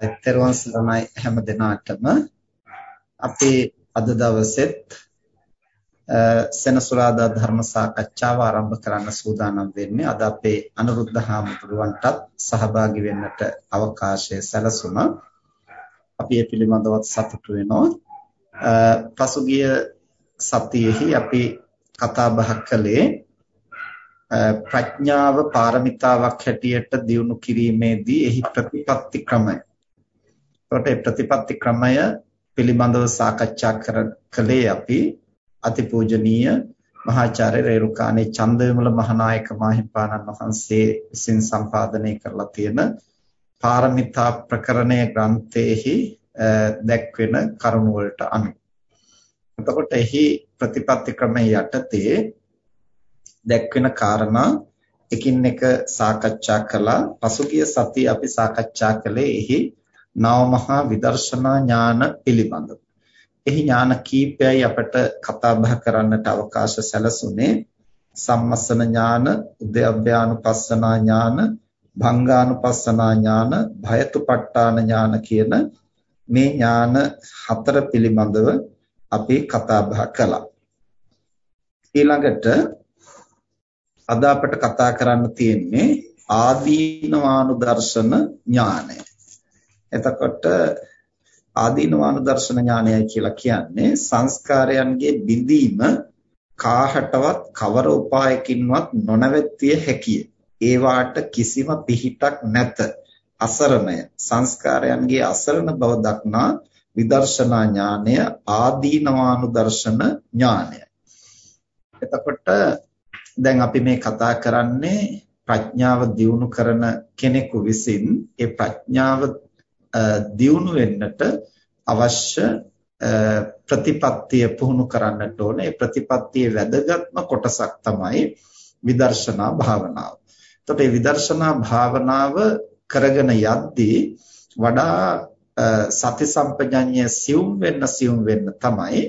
තෙරුවන් සරණයි හැම දිනාටම. අපි අද දවසෙත් සෙනසුරාදා ධර්ම සාකච්ඡාව ආරම්භ කරන්න සූදානම් වෙන්නේ. අද අපේ අනුරුද්ධ හාමුදුරුවන්ටත් සහභාගී වෙන්නට අවකාශය සැලසුණා. අපි ඒ පිළිබඳව සතුටු වෙනවා. පසුගිය සතියේහි අපි කතා බහ කළේ ප්‍රඥාව පාරමිතාවක් හැටියට දියුණු කිරීමේදී එහි ප්‍රතිපත්ති ක්‍රමය. එතකොට මේ ප්‍රතිපත්ති ක්‍රමය පිළිබඳව සාකච්ඡා කළේ අපි අතිපූජනීය මහාචාර්ය රේරුකාණේ චන්දවිමල මහානායක මාහිම්පාණන් වහන්සේ විසින් සම්පාදනය කරලා තියෙන පාරමිතා ප්‍රකරණය ග්‍රන්ථයේහි දැක්වෙන කරුණු වලට අනුව. එතකොට එහි ප්‍රතිපත්ති ක්‍රමයේ යටතේ දැක්වෙන කාරණා එකින් එක සාකච්ඡා කළා. පසුගිය සතියේ අපි සාකච්ඡා කළේ එහි නවමහා විදර්ශනා ඥාන පිළිබඳව. එහි ඥාන කීපයයි අපට කතා බහ කරන්නට අවකාශ සැලසුනේ. සම්මස්සන ඥාන, උද්‍යව්‍යානුපස්සනා ඥාන, භංගානුපස්සනා ඥාන, භයතුපට්ඨාන ඥාන කියන මේ ඥාන හතර පිළිබඳව අපි කතා බහ කළා. ඊළඟට අද අපට කතා කරන්න තියෙන්නේ ආදීනවානුදර්ශන ඥානය. එතකොට ආදීනවානුදර්ශන ඥානයයි කියලා කියන්නේ සංස්කාරයන්ගේ බිඳීම කාහටවත් කවර උපායකින්වත් නොනවත්විය හැකිය. ඒවාට කිසිම පිහිටක් නැත. අසරණය සංස්කාරයන්ගේ අසරණ බව දක්නා විදර්ශනා ඥානය ආදීනවානුදර්ශන ඥානය. එතකොට දැන් අපි මේ කතා කරන්නේ ප්‍රඥාව දියුණු කරන කෙනෙකු විසින් ඒ ප්‍රඥාව දියුණු වෙන්නට අවශ්‍ය ප්‍රතිපත්තිය පුහුණු කරන්නට ඕනේ. ඒ ප්‍රතිපත්තියේ වැදගත්ම කොටසක් තමයි විදර්ශනා භාවනාව. එතකොට මේ විදර්ශනා භාවනාව කරගෙන යද්දී වඩා සති සම්පජඤ්ඤය සියුම් වෙන්න සියුම් වෙන්න තමයි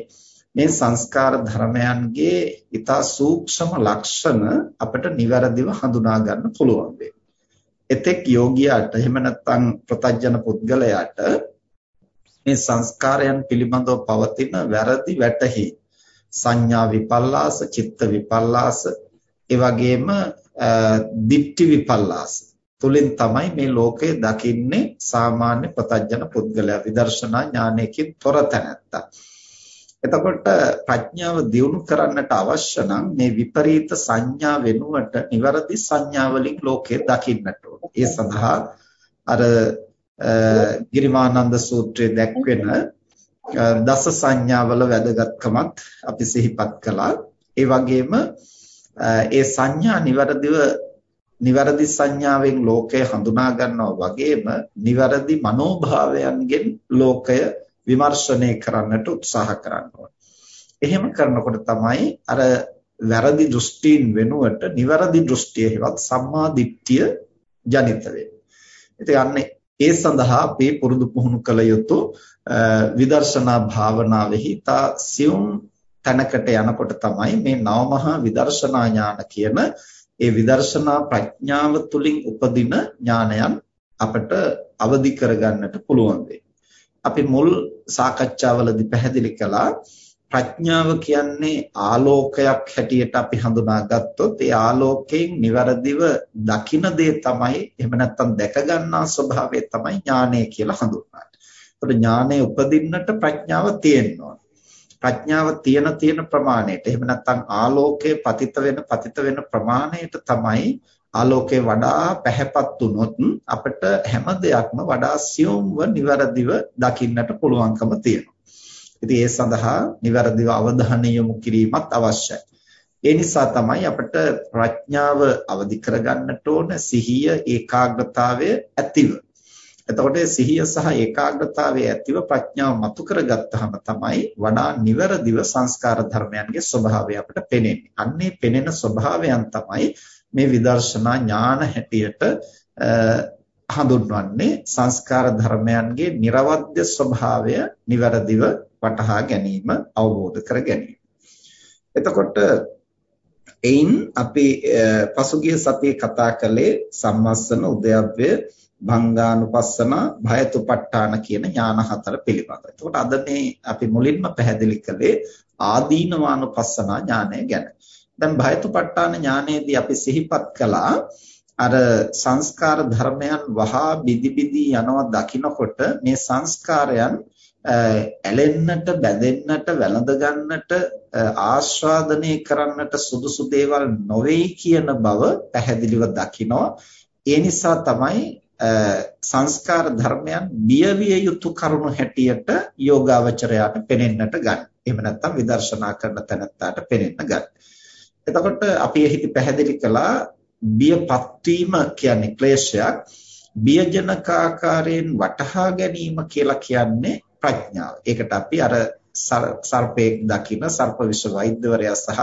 මේ සංස්කාර ධර්මයන්ගේ ඊතා සූක්ෂම ලක්ෂණ අපිට નિවරදිව හඳුනා ගන්න පුළුවන් වෙන්නේ. එතෙක් යෝගියාට එහෙම නැත්නම් ප්‍රතඥ පුද්ගලයාට මේ සංස්කාරයන් පිළිබඳව පවතින වැරදි වැටහි සංඥා විපල්ලාස චිත්ත විපල්ලාස ඒ වගේම දිට්ඨි විපල්ලාස තුලින් තමයි මේ ලෝකය දකින්නේ සාමාන්‍ය ප්‍රතඥ පුද්ගලයා විදර්ශනා ඥානයකින් තොර තැනැත්තා. එතකොට ප්‍රඥාව දියුණු කරන්නට අවශ්‍ය නම් මේ විපරීත සංඥා වෙනුවට නිවැරදි සංඥා වලින් ලෝකය දකින්නට ඕන. ඒ සඳහා අර ගිරිමානන්ද සූත්‍රයේ දැක්වෙන දස සංඥාවල වැදගත්කමත් අපි සිහිපත් කළා. ඒ වගේම ඒ සංඥා නිවැරදිව නිවැරදි සංඥාවෙන් ලෝකය හඳුනා ගන්නවා වගේම නිවැරදි මනෝභාවයන්ගෙන් ලෝකය විමර්ශනය කරන්නට උත්සාහ කරන්න එහෙම කරනකොට තමයි අර වැරදි දෘෂ්ටීන් වෙනුවට නිවැරදි දෘෂ්ටිය හෙවත් සම්මා දිට්ඨිය ජනිත වෙන්නේ. ඉතින් අන්නේ ඒ සඳහා අපි පුරුදු පුහුණු කළ යුතු විදර්ශනා භාවනාවෙහි තා සියුම් තැනකට යනකොට තමයි මේ නවමහා විදර්ශනා ඥාන කියන ඒ විදර්ශනා ප්‍රඥාව තුලින් උපදින ඥානයන් අපට අවදි කරගන්නට පුළුවන් වෙන්නේ. අපි මුල් සාකච්ඡාවලදී පැහැදිලි කළා ප්‍රඥාව කියන්නේ ආලෝකයක් හැටියට අපි හඳුනාගත්තොත් ඒ ආලෝකයෙන් નિවරදිව දකින දේ තමයි එහෙම නැත්නම් දැක ගන්නා ස්වභාවය තමයි ඥානය කියලා හඳුන්වන්නේ. ඒතකොට ඥානය උපදින්නට ප්‍රඥාව තියෙනවා. ප්‍රඥාව තියෙන තියෙන ප්‍රමාණයට එහෙම නැත්නම් ආලෝකයේ පතිත වෙන පතිත වෙන ප්‍රමාණයට තමයි ආලෝකය වඩා පැහැපත් වුනොත් අපිට හැම දෙයක්ම වඩා සියුම්ව નિවරදිව දකින්නට පුළුවන්කම තියෙනවා. ඉතින් ඒ සඳහා નિවරදිව අවධානය යොමු කිරීමත් අවශ්‍යයි. ඒ නිසා තමයි අපිට ප්‍රඥාව අවදි කරගන්නට ඕන සිහිය ඒකාග්‍රතාවය ඇතිව. එතකොට සිහිය සහ ඒකාග්‍රතාවය ඇතිව ප්‍රඥාව මතු කරගත්තාම තමයි වඩා નિවරදිව සංස්කාර ධර්මයන්ගේ ස්වභාවය අපිට පේන්නේ. අන්නේ පෙනෙන ස්වභාවයන් තමයි මේ විදර්ශනා ඥාන හැටියට හඳුන්වන්නේ සංස්කාර ධර්මයන්ගේ නිර්වද්‍ය ස්වභාවය નિවරදිව වටහා ගැනීම අවබෝධ කර ගැනීම. එතකොට එයින් අපි පසුගිය සතියේ කතා කළේ සම්මස්සන උද්‍යව්‍ය භංගානුපස්සන, භයතුපට්ඨාන කියන ඥාන හතර පිළිබඳව. එතකොට අද මේ අපි මුලින්ම පැහැදිලි කළේ ආදීනවානුපස්සනා ඥානය ගැන. දැන් භයතුපට්ඨාන ඥානයේදී අපි සිහිපත් කළා අර සංස්කාර ධර්මයන් වහා බිදි බිදි යනවා දකිනකොට මේ සංස්කාරයන් ඇලෙන්නට බැඳෙන්නට වැළඳ ගන්නට ආස්වාදනය කරන්නට සුදුසු දේවල් නොවේයි කියන බව පැහැදිලිව දකිනවා ඒ නිසා තමයි සංස්කාර ධර්මයන් බියවිය යුතු කරුණු හැටියට යෝගාවචරයාට පෙනෙන්නට ගන්න. එහෙම නැත්නම් විදර්ශනා කරන තැනත්තාට පෙනෙන්න ගන්න. එතකොට අපි එහිදී පැහැදිලි කළා බියපත් වීම කියන්නේ ක්ලේශයක්. බියජනක ආකාරයෙන් වටහා ගැනීම කියලා කියන්නේ ප්‍රඥාව. ඒකට අපි අර සර්පයෙක් දකින සර්ප විෂ වෛද්‍යවරයා සහ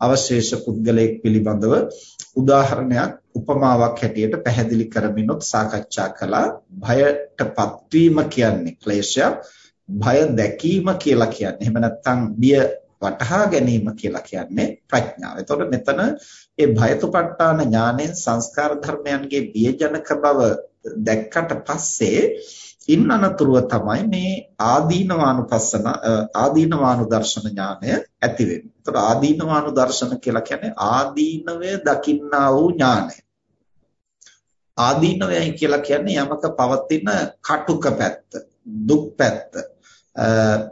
අවශේෂ පුද්ගලයෙක් පිළිබඳව උදාහරණයක් උපමාවක් හැටියට පැහැදිලි කරමිනුත් සාකච්ඡා කළා භයටපත් වීම කියන්නේ ක්ලේශයක් භය දැකීම කියලා කියන්නේ එහෙම නැත්නම් බිය වටහා ගැනීම කියලා කියන්නේ ප්‍රඥාව. එතකොට මෙතන ඒ භයතුපට්ඨාන ඥාණයෙන් සංස්කාර ධර්මයන්ගේ බියජනක බව දැක්කට පස්සේ ඉන් අනතුරුව තමයි මේ ආදීනවානුපස්සන ආදීනවානුදර්ශන ඥානය ඇති වෙන්නේ. ඒතකොට ආදීනවානුදර්ශන කියලා කියන්නේ ආදීනවය දකින්නා වූ ඥානය. ආදීනවයයි කියලා කියන්නේ යමක පවතින කටුක පැත්ත, දුක් පැත්ත,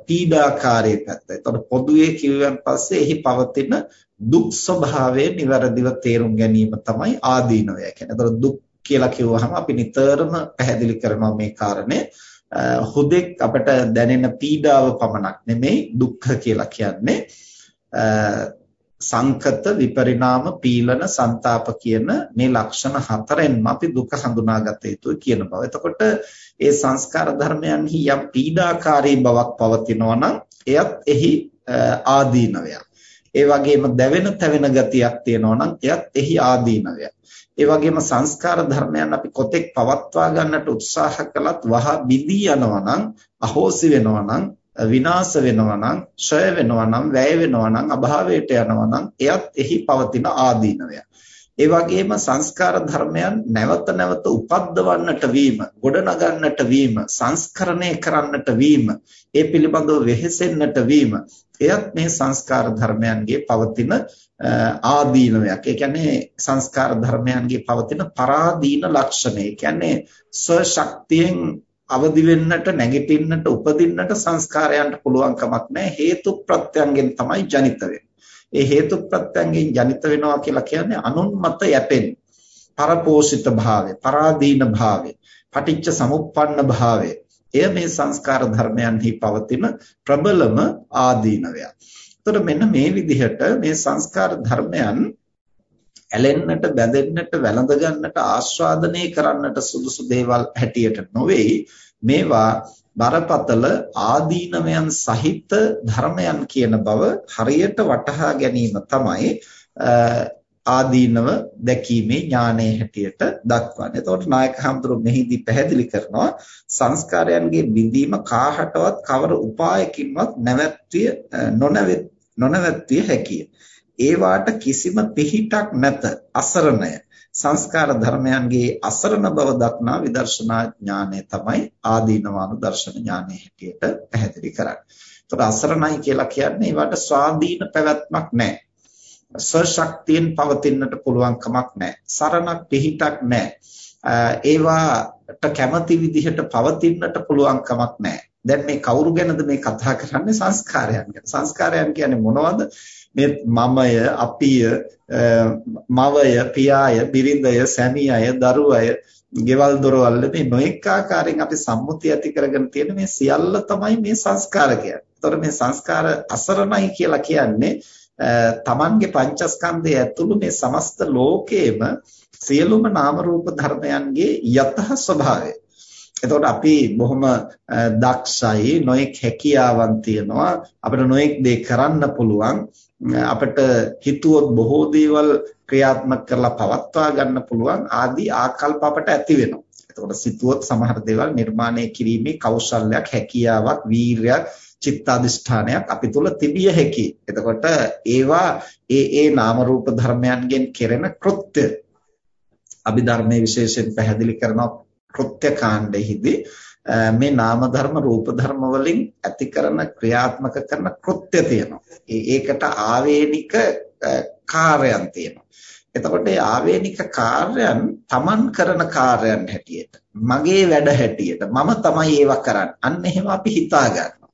පීඩාකාරී පැත්ත. ඒතකොට පොදුවේ කිව්වන් පස්සේ එහි පවතින දුක් ස්වභාවය નિවරදිව තේරුම් ගැනීම තමයි ආදීනවය කියන්නේ. ඒතකොට දුක් කියලා කිව්වහම අපි නිතරම පැහැදිලි කරනවා මේ කාරණේ හුදෙක් අපට දැනෙන පීඩාව පමණක් නෙමෙයි දුක්ඛ කියලා කියන්නේ සංකත විපරිණාම පීලන ਸੰతాප කියන මේ ලක්ෂණ හතරෙන්ම අපි දුක හඳුනාගත යුතුයි කියන බව. එතකොට ඒ සංස්කාර ධර්මයන්හි යම් පීඩාකාරී බවක් පවතිනවා නම් එයත් එහි ආදීනවයක්. ඒ වගේම දැවෙන තැවෙන ගතියක් තියෙනවා නම් එයත් එහි ආදීනවයක්. ඒ වගේම සංස්කාර ධර්මයන් අපි කොතෙක් පවත්වා ගන්නට උත්සාහ කළත් වහ බිඳී යනවා නම් අහෝසි වෙනවා නම් විනාශ වෙනවා නම් ඡය වෙනවා නම් වැය වෙනවා නම් අභාවයට යනවා නම් එයත් එහි පවතින ආදීනවය. ඒ වගේම සංස්කාර ධර්මයන් නැවත නැවත උපද්දවන්නට වීම, ගොඩනගන්නට වීම, සංස්කරණය කරන්නට වීම, ඒ පිළිබඳව වෙහෙසෙන්නට වීම, එයත් මේ සංස්කාර ධර්මයන්ගේ පවතින ආදීනවයක්. ඒ කියන්නේ සංස්කාර ධර්මයන්ගේ පවතින පරාදීන ලක්ෂණ. ඒ කියන්නේ ස්ව ශක්තියෙන් අවදි වෙන්නට නැගිටින්නට උපදින්නට සංස්කාරයන්ට පුළුවන් කමක් නැහැ. හේතු ප්‍රත්‍යයෙන් තමයි ජනිත ඒ හේතු ප්‍රත්‍යයෙන් ජනිත වෙනවා කියලා කියන්නේ අනුන් මත යැපෙන පරපෝෂිත භාවය පරාදීන භාවය පටිච්ච සමුප්පන්න භාවය. එය මේ සංස්කාර ධර්මයන්හි පවතින ප්‍රබලම ආදීනවය. එතකොට මෙන්න මේ විදිහට මේ සංස්කාර ධර්මයන් ඇලෙන්නට බැඳෙන්නට වැළඳ ගන්නට ආස්වාදනය කරන්නට සුදුසු දේවල් හැටියට නොවේයි මේවා බරපතල ආදීනමයන් සහිත ධර්මයන් කියන බව හරියට වටහා ගැනීම තමයි ආදීනව දැකීමේ ඥානයේ හැටියට දක්වන්නේ. එතකොට නායක හඳුරු මෙහිදී පැහැදිලි කරනවා සංස්කාරයන්ගේ බිඳීම කාහටවත් කවර උපායකින්වත් නැවැත්විය නොනැවැත්විය හැකිය. ඒවාට කිසිම පිහිටක් නැත අසරණය සංස්කාර ධර්මයන්ගේ අසරණ බව දක්නා විදර්ශනා ඥානය තමයි ආදීනවානු දර්ශන ඥානය හැටියට පැහැදිලි කරන්නේ. ඒතකොට අසරණයි කියලා කියන්නේ ඒවට ස්වාධීන පැවැත්මක් නැහැ. ස්වශක්තියෙන් පවතින්නට පුළුවන් කමක් නැහැ. සරණක් පිහිටක් නැහැ. ඒවාට කැමති විදිහට පවතින්නට පුළුවන් කමක් නැහැ. දැන් මේ කවුරු ගැනද මේ කතා කරන්නේ සංස්කාරයන් ගැන. සංස්කාරයන් කියන්නේ මොනවද? මේ මමය, අපිය, මවය, පියාය, බිරිඳය, සැමියාය, දරුවය, ගෙවල් දොරවල් මේ නොඑක ආකාරයෙන් අපි සම්මුතිය ඇති කරගෙන තියෙන මේ සියල්ල තමයි මේ සංස්කාර කියන්නේ. ඒතකොට මේ සංස්කාර අසරණයි කියලා කියන්නේ තමන්ගේ පංචස්කන්ධය ඇතුළු මේ සමස්ත ලෝකේම සියලුම නාම රූප ධර්මයන්ගේ යතහ ස්වභාවය. එතකොට අපි බොහොම දක්ෂයි නොඑක් හැකියාවන් තියනවා අපිට නොඑක් දේ කරන්න පුළුවන් අපිට හිතුවොත් බොහෝ දේවල් ක්‍රියාත්මක කරලා පවත්වා ගන්න පුළුවන් ආදී ආකල්ප අපට ඇති වෙනවා. එතකොට සිතුවොත් සමහර දේවල් නිර්මාණය කිරීමේ කෞශල්‍යයක් හැකියාවක් වීරයක් චිත්තාදිෂ්ඨානයක් අපි තුල තිබිය හැකියි. එතකොට ඒවා ඒ ඒ නාම රූප ධර්මයන්ගෙන් කෙරෙන කෘත්‍ය අභිධර්මයේ විශේෂයෙන් පැහැදිලි කරනවා කෘත්‍ය කාණ්ඩෙහිදී මේ නාම ධර්ම රූප ධර්ම වලින් ඇති කරන ක්‍රියාත්මක කරන කෘත්‍ය තියෙනවා. ඒකට ආවේනික කාර්යයන් තියෙනවා. එතකොට මේ ආවේනික කාර්යයන් Taman කරන කාර්යයන් හැටියට මගේ වැඩ හැටියට මම තමයි ඒවා කරන්නේ. අන්න එහෙම අපි හිතා ගන්නවා.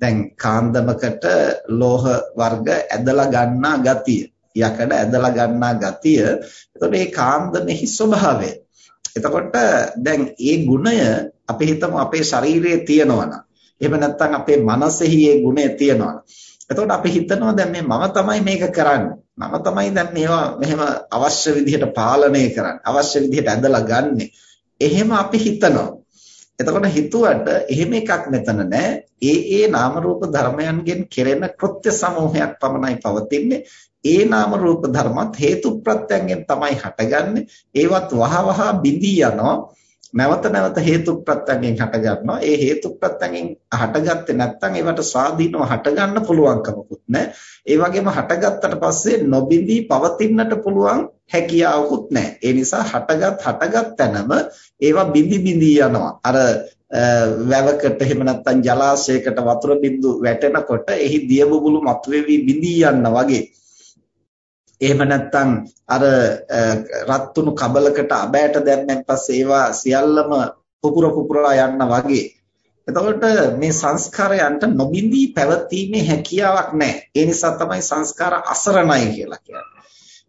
දැන් කාන්දමකට ලෝහ වර්ග ඇදලා ගන්නා ගතිය, යකඩ ඇදලා ගන්නා ගතිය. එතකොට මේ කාන්දමෙහි ස්වභාවය. එතකොට දැන් ඒ ගුණය අපි හිතමු අපේ ශරීරයේ තියෙනවා නම් එහෙම නැත්නම් අපේ මනසෙහි ඒ ගුණය තියෙනවා එතකොට අපි හිතනවා දැන් මේ මම තමයි මේක කරන්නේ. මම තමයි දැන් මේවා මෙහෙම අවශ්‍ය විදිහට පාලනය කරන්නේ. අවශ්‍ය විදිහට ඇදලා ගන්නෙ. එහෙම අපි හිතනවා. එතකොට හිතුවට එහෙම එකක් මෙතන නැහැ. ඒ ඒ නාම රූප ධර්මයන්ගෙන් කෙරෙන කෘත්‍ය සමූහයක් පමණයි පවතින්නේ. ඒ නාම රූප ධර්මත් හේතු ප්‍රත්‍යයෙන් තමයි හටගන්නේ. ඒවත් වහවහ බිඳී යනවා. නැවත නැවත හේතු ප්‍රත්‍යයෙන් හටගන්නවා. ඒ හේතු ප්‍රත්‍යයෙන් හටගත්තේ නැත්නම් ඒවට ස්වාධීනව හටගන්න පුළුවන්කමකුත් නැහැ. ඒ වගේම හටගත්තට පස්සේ නොබිඳී පවතින්නට පුළුවන් හැකියාවකුත් නැහැ. ඒ නිසා හටගත් හටගත් තැනම ඒවා බිඳි බිඳී යනවා. අර වැවකට එහෙම නැත්නම් ජලාශයකට වතුර බිඳු වැටෙනකොට එහි දිය බුබුලු මතුවේවි බිඳී යන්න වගේ එහෙම නැත්නම් අර රත්තුණු කබලකට අබෑට දැම්මෙන් පස්සේ ඒවා සියල්ලම පුපුර පුපුරා යන්න වගේ. එතකොට මේ සංස්කාරයන්ට නොබින්දී පැවතීමේ හැකියාවක් නැහැ. ඒ නිසා තමයි සංස්කාර අසරණයි කියලා කියන්නේ.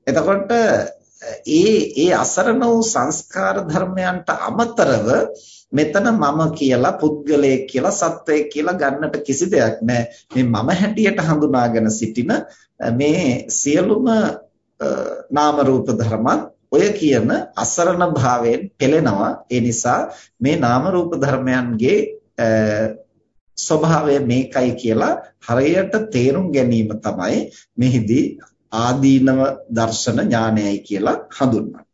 එතකොට ඒ ඒ අසරණ වූ සංස්කාර ධර්මයන්ට අමතරව මෙතන මම කියලා පුද්ගලයෙක් කියලා සත්වයෙක් කියලා ගන්නට කිසි දෙයක් නැහැ. මේ මම හැටියට හඳුනාගෙන සිටින මේ සියලුම නාම රූප ධර්මත් ඔය කියන අසරණ භාවයෙන් පෙළෙනවා. ඒ නිසා මේ නාම රූප ධර්මයන්ගේ ස්වභාවය මේකයි කියලා හරියට තේරුම් ගැනීම තමයි මෙහිදී ආදීනව දර්ශන ඥානයයි කියලා හඳුන්වන්නේ.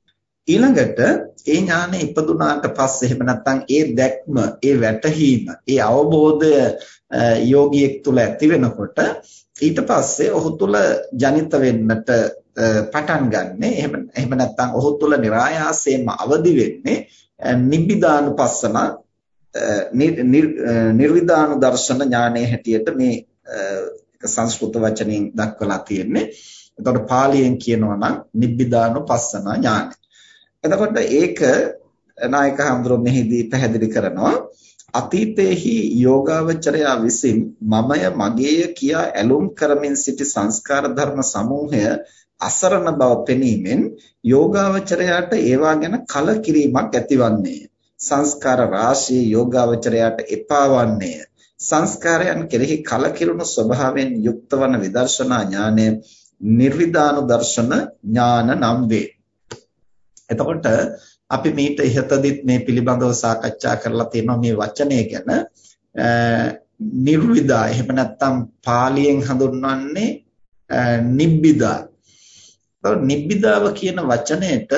ඊළඟට ඒ ඥානෙ ඉපදුනාට පස්සේ එහෙම නැත්නම් ඒ දැක්ම, ඒ වැටහීම, ඒ අවබෝධය යෝගියෙක් තුල ඇති වෙනකොට ඊට පස්සේ ඔහු තුල ජනිත වෙන්නට පටන් ගන්නෙ. එහෙම එහෙම නැත්නම් ඔහු තුල નિરાයාසයෙන්ම අවදි වෙන්නේ නිබ්බිදානුපස්සන නිර්විදානු දර්ශන ඥානයේ හැටියට මේ සංස්කෘත වචනෙන් දක්වලා තියෙන්නේ. එතකොට පාලියෙන් කියනවා නම් නිබ්බිදානුපස්සන ඥානයි. එතකොට ඒක නායක හඳුරෝ මෙහිදී පැහැදිලි කරනවා අතීතයේහි යෝගාවචරයා විසින් මමය මගේය කියා ඇලුම් කරමින් සිටි සංස්කාර ධර්ම සමූහය අසරණ බව පෙනීමෙන් යෝගාවචරයාට ඒවා ගැන කලකිරීමක් ඇතිවන්නේය. සංස්කාර රාශිය යෝගාවචරයාට එපාවන්නේය. සංස්කාරයන් කෙරෙහි කලකිරුණු ස්වභාවයෙන් යුක්ත වන විදර්ශනා ඥානය නිර්විදාන දර්ශන ඥාන නම් වේ. එතකොට අපි මීට ඉහතදිත් මේ පිළිබඳව සාකච්ඡා කරලා තියෙනවා මේ වචනය ගැන නිර්විදා එහෙම නැත්නම් පාලියෙන් හඳුන්වන්නේ නිබ්බිදා. නිබ්බිදාව කියන වචනයට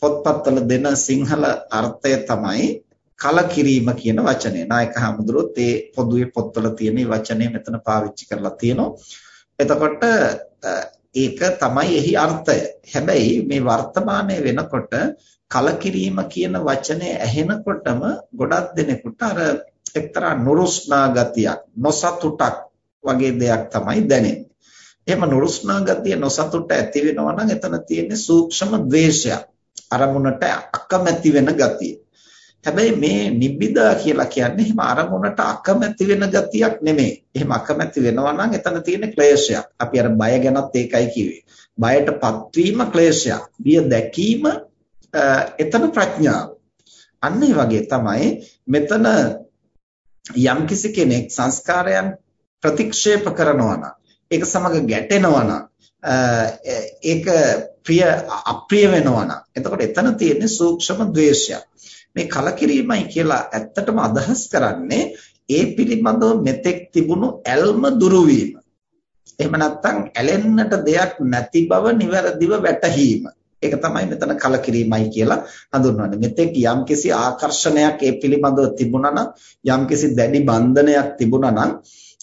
පොත්පත්වල දෙන සිංහල අර්ථය තමයි කලකිරීම කියන වචනය. නායක හමුදුරුවෝ ඒ පොදුවේ පොත්වල තියෙන වචනේ මෙතන පාවිච්චි කරලා තියෙනවා. එතකොට ඒක තමයි එහි අර්ථය. හැබැයි මේ වර්තමානයේ වෙනකොට කලකිරීම කියන වචනේ ඇහෙනකොටම ගොඩක් දෙනෙකුට අර එක්තරා නුරුස්නා ගතියක්, නොසතුටක් වගේ දෙයක් තමයි දැනෙන්නේ. එහෙම නුරුස්නා ගතිය නොසතුට ඇති වෙනවා නම් එතන තියෙන්නේ සූක්ෂම ද්වේෂයක්. අරමුණට අකමැති වෙන ගතිය. හැබැයි මේ නිබ්බිදා කියලා කියන්නේ එහෙම අරමුණට අකමැති වෙන ගතියක් නෙමෙයි. එහෙම අකමැති වෙනවා නම් එතන තියෙන ක්ලේශයක්. අපි අර බය ගැනත් ඒකයි කිව්වේ. බයටපත් වීම ක්ලේශයක්. බිය දැකීම එතන ප්‍රඥාව. අන්න වගේ තමයි මෙතන යම්කිසි කෙනෙක් සංස්කාරයන් ප්‍රතික්ෂේප කරනවා නම් ඒක සමග ගැටෙනවා නම් ඒක ප්‍රිය අප්‍රිය වෙනවා නම් එතකොට එතන තියෙන්නේ සූක්ෂම ද්වේෂයක්. මේ කලකිරීමයි කියලා ඇත්තටම අදහස් කරන්නේ ඒ පිළිබඳව මෙතෙක් තිබුණු ඇල්ම දුරු වීම. එහෙම නැත්නම් ඇලෙන්නට දෙයක් නැති බව નિවරදිව වැටහීම. ඒක තමයි මෙතන කලකිරීමයි කියලා හඳුන්වන්නේ. මෙතෙක් යම්කිසි ආකර්ෂණයක් ඒ පිළිබඳව තිබුණා නම් යම්කිසි දැඩි බන්ධනයක් තිබුණා නම්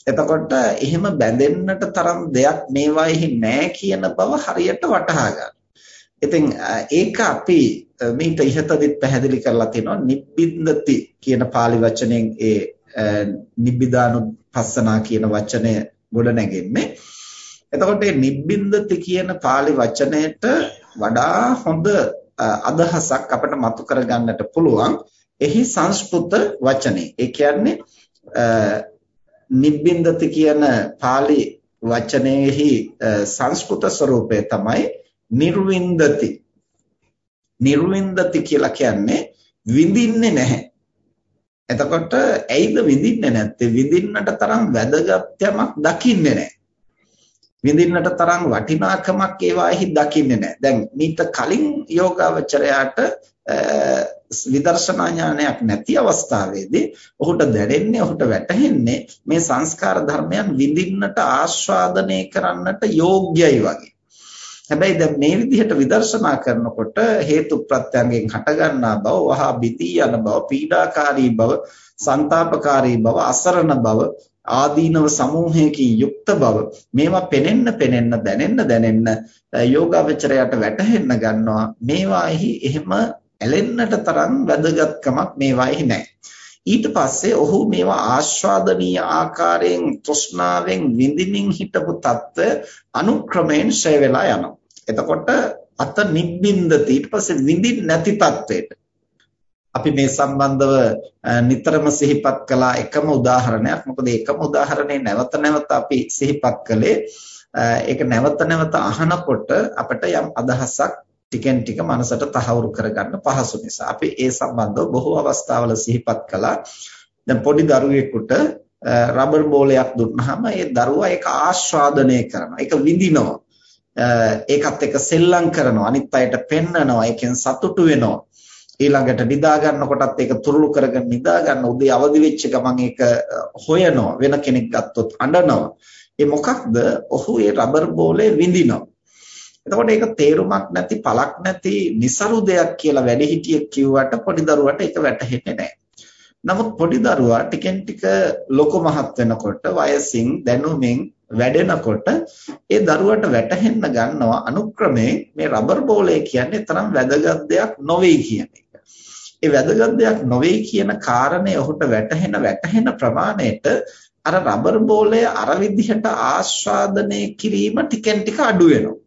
එතකොට එහෙම බැඳෙන්නට තරම් දෙයක් මේවාෙහි නැහැ කියන බව හරියට වටහා ගන්න. ඉතින් ඒක අපි මීට ඉහතදිත් පැහැදිලි කරලා තිනවා නිබ්බින්දති කියන pāli වචනයෙන් ඒ නිබ්බිදානුපස්සනා කියන වචනය ගොඩ නැගෙන්නේ. එතකොට මේ නිබ්බින්දති කියන pāli වචනයට වඩා හොඳ අදහසක් අපිට මතු කරගන්නට පුළුවන්. එහි සංස්කෘත වචනේ. ඒ කියන්නේ නිබ්බින්දති කියන pāli වචනයේහි සංස්කෘත ස්වરૂපය තමයි නිර්වින්දති. නිර්වින්දති කියලා කියන්නේ විඳින්නේ නැහැ. එතකොට ඇයිද විඳින්නේ නැත්තේ? විඳින්නට තරම් වැදගත් යමක් දකින්නේ නැහැ. විඳින්නට තරම් වටිනාකමක් ඒවාෙහි දකින්නේ නැහැ. දැන් මීට කලින් යෝගාවචරයාට විදර්ශනා ඥානයක් නැති අවස්ථාවේදී ඔහුට දැනෙන්නේ ඔහුට වැටහෙන්නේ මේ සංස්කාර ධර්මයන් විඳින්නට ආස්වාදනය කරන්නට යෝග්‍යයි වගේ. හැබැයි දැන් මේ විදිහට විදර්ශනා කරනකොට හේතු ප්‍රත්‍යයෙන් හටගන්නා බව, වහා බිදී යන බව, පීඩාකාරී බව, සන්තාපකාරී බව, අසරණ බව, ආදීනව සමූහයකින් යුක්ත බව මේවා පෙනෙන්න පෙනෙන්න දැනෙන්න දැනෙන්න යෝගාවචරයට වැටහෙන්න ගන්නවා මේවාෙහි එහෙම ඇලෙන්නට තරම් වැදගත්කමක් මේවාෙහි නැහැ. ඊට පස්සේ ඔහු මේවා ආස්වාදනීය ආකාරයෙන් තෘෂ්ණාවෙන් විඳින්මින් හිටපු தත්ත්ව අනුක්‍රමයෙන් ශ්‍රේ වෙලා යනවා. එතකොට අත නිබ්බින්දති ඊට පස්සේ විඳින් නැති තත්වයට අපි මේ සම්බන්ධව නිතරම සිහිපත් කළා එකම උදාහරණයක්. මොකද එකම උදාහරණේ නැවත නැවත අපි සිහිපත් කළේ ඒක නැවත නැවත අහනකොට අපිට යම් අදහසක් ටිකෙන් ටික මනසට තහවුරු කරගන්න පහසු නිසා. අපි ඒ සම්බන්ධව බොහෝ අවස්ථාවල සිහිපත් කළා. දැන් පොඩි දරුවෙකුට රබර් බෝලයක් දුන්නාම ඒ දරුවා ඒක ආස්වාදනය කරනවා. ඒක විඳිනවා. ඒකත් එක්ක සෙල්ලම් කරනවා. අනිත් අයට පෙන්නනවා. ඒකෙන් සතුටු වෙනවා. ඊළඟට නිදා ගන්නකොටත් ඒක තුරුළු කරගෙන නිදා ගන්න උදේ අවදි වෙච්ච ගමන් ඒක හොයනවා වෙන කෙනෙක් ගත්තොත් අඬනවා ඒ මොකක්ද ඔහු ඒ රබර් බෝලේ විඳිනවා එතකොට ඒක තේරුමක් නැති පළක් නැති નિසරු දෙයක් කියලා වැඩිහිටියෙක් කිව්වට පොඩි දරුවට ඒක වැටහෙන්නේ නැහැ නමුත් පොඩි දරුවා ටිකෙන් ටික ලොකු මහත් වෙනකොට වයසින් දැනුමින් වැඩෙනකොට ඒ දරුවට වැටහෙන්න ගන්නවා අනුක්‍රමයෙන් මේ රබර් බෝලය කියන්නේ තරම් වැදගත් දෙයක් නොවේ කියන එක. ඒ වැදගත් දෙයක් නොවේ කියන කාරණය ඔහුට වැටහෙන වැටහෙන ප්‍රමාණයට අර රබර් බෝලය අර විදිහට ආස්වාදනය කිරීම ටිකෙන් ටික අඩු වෙනවා.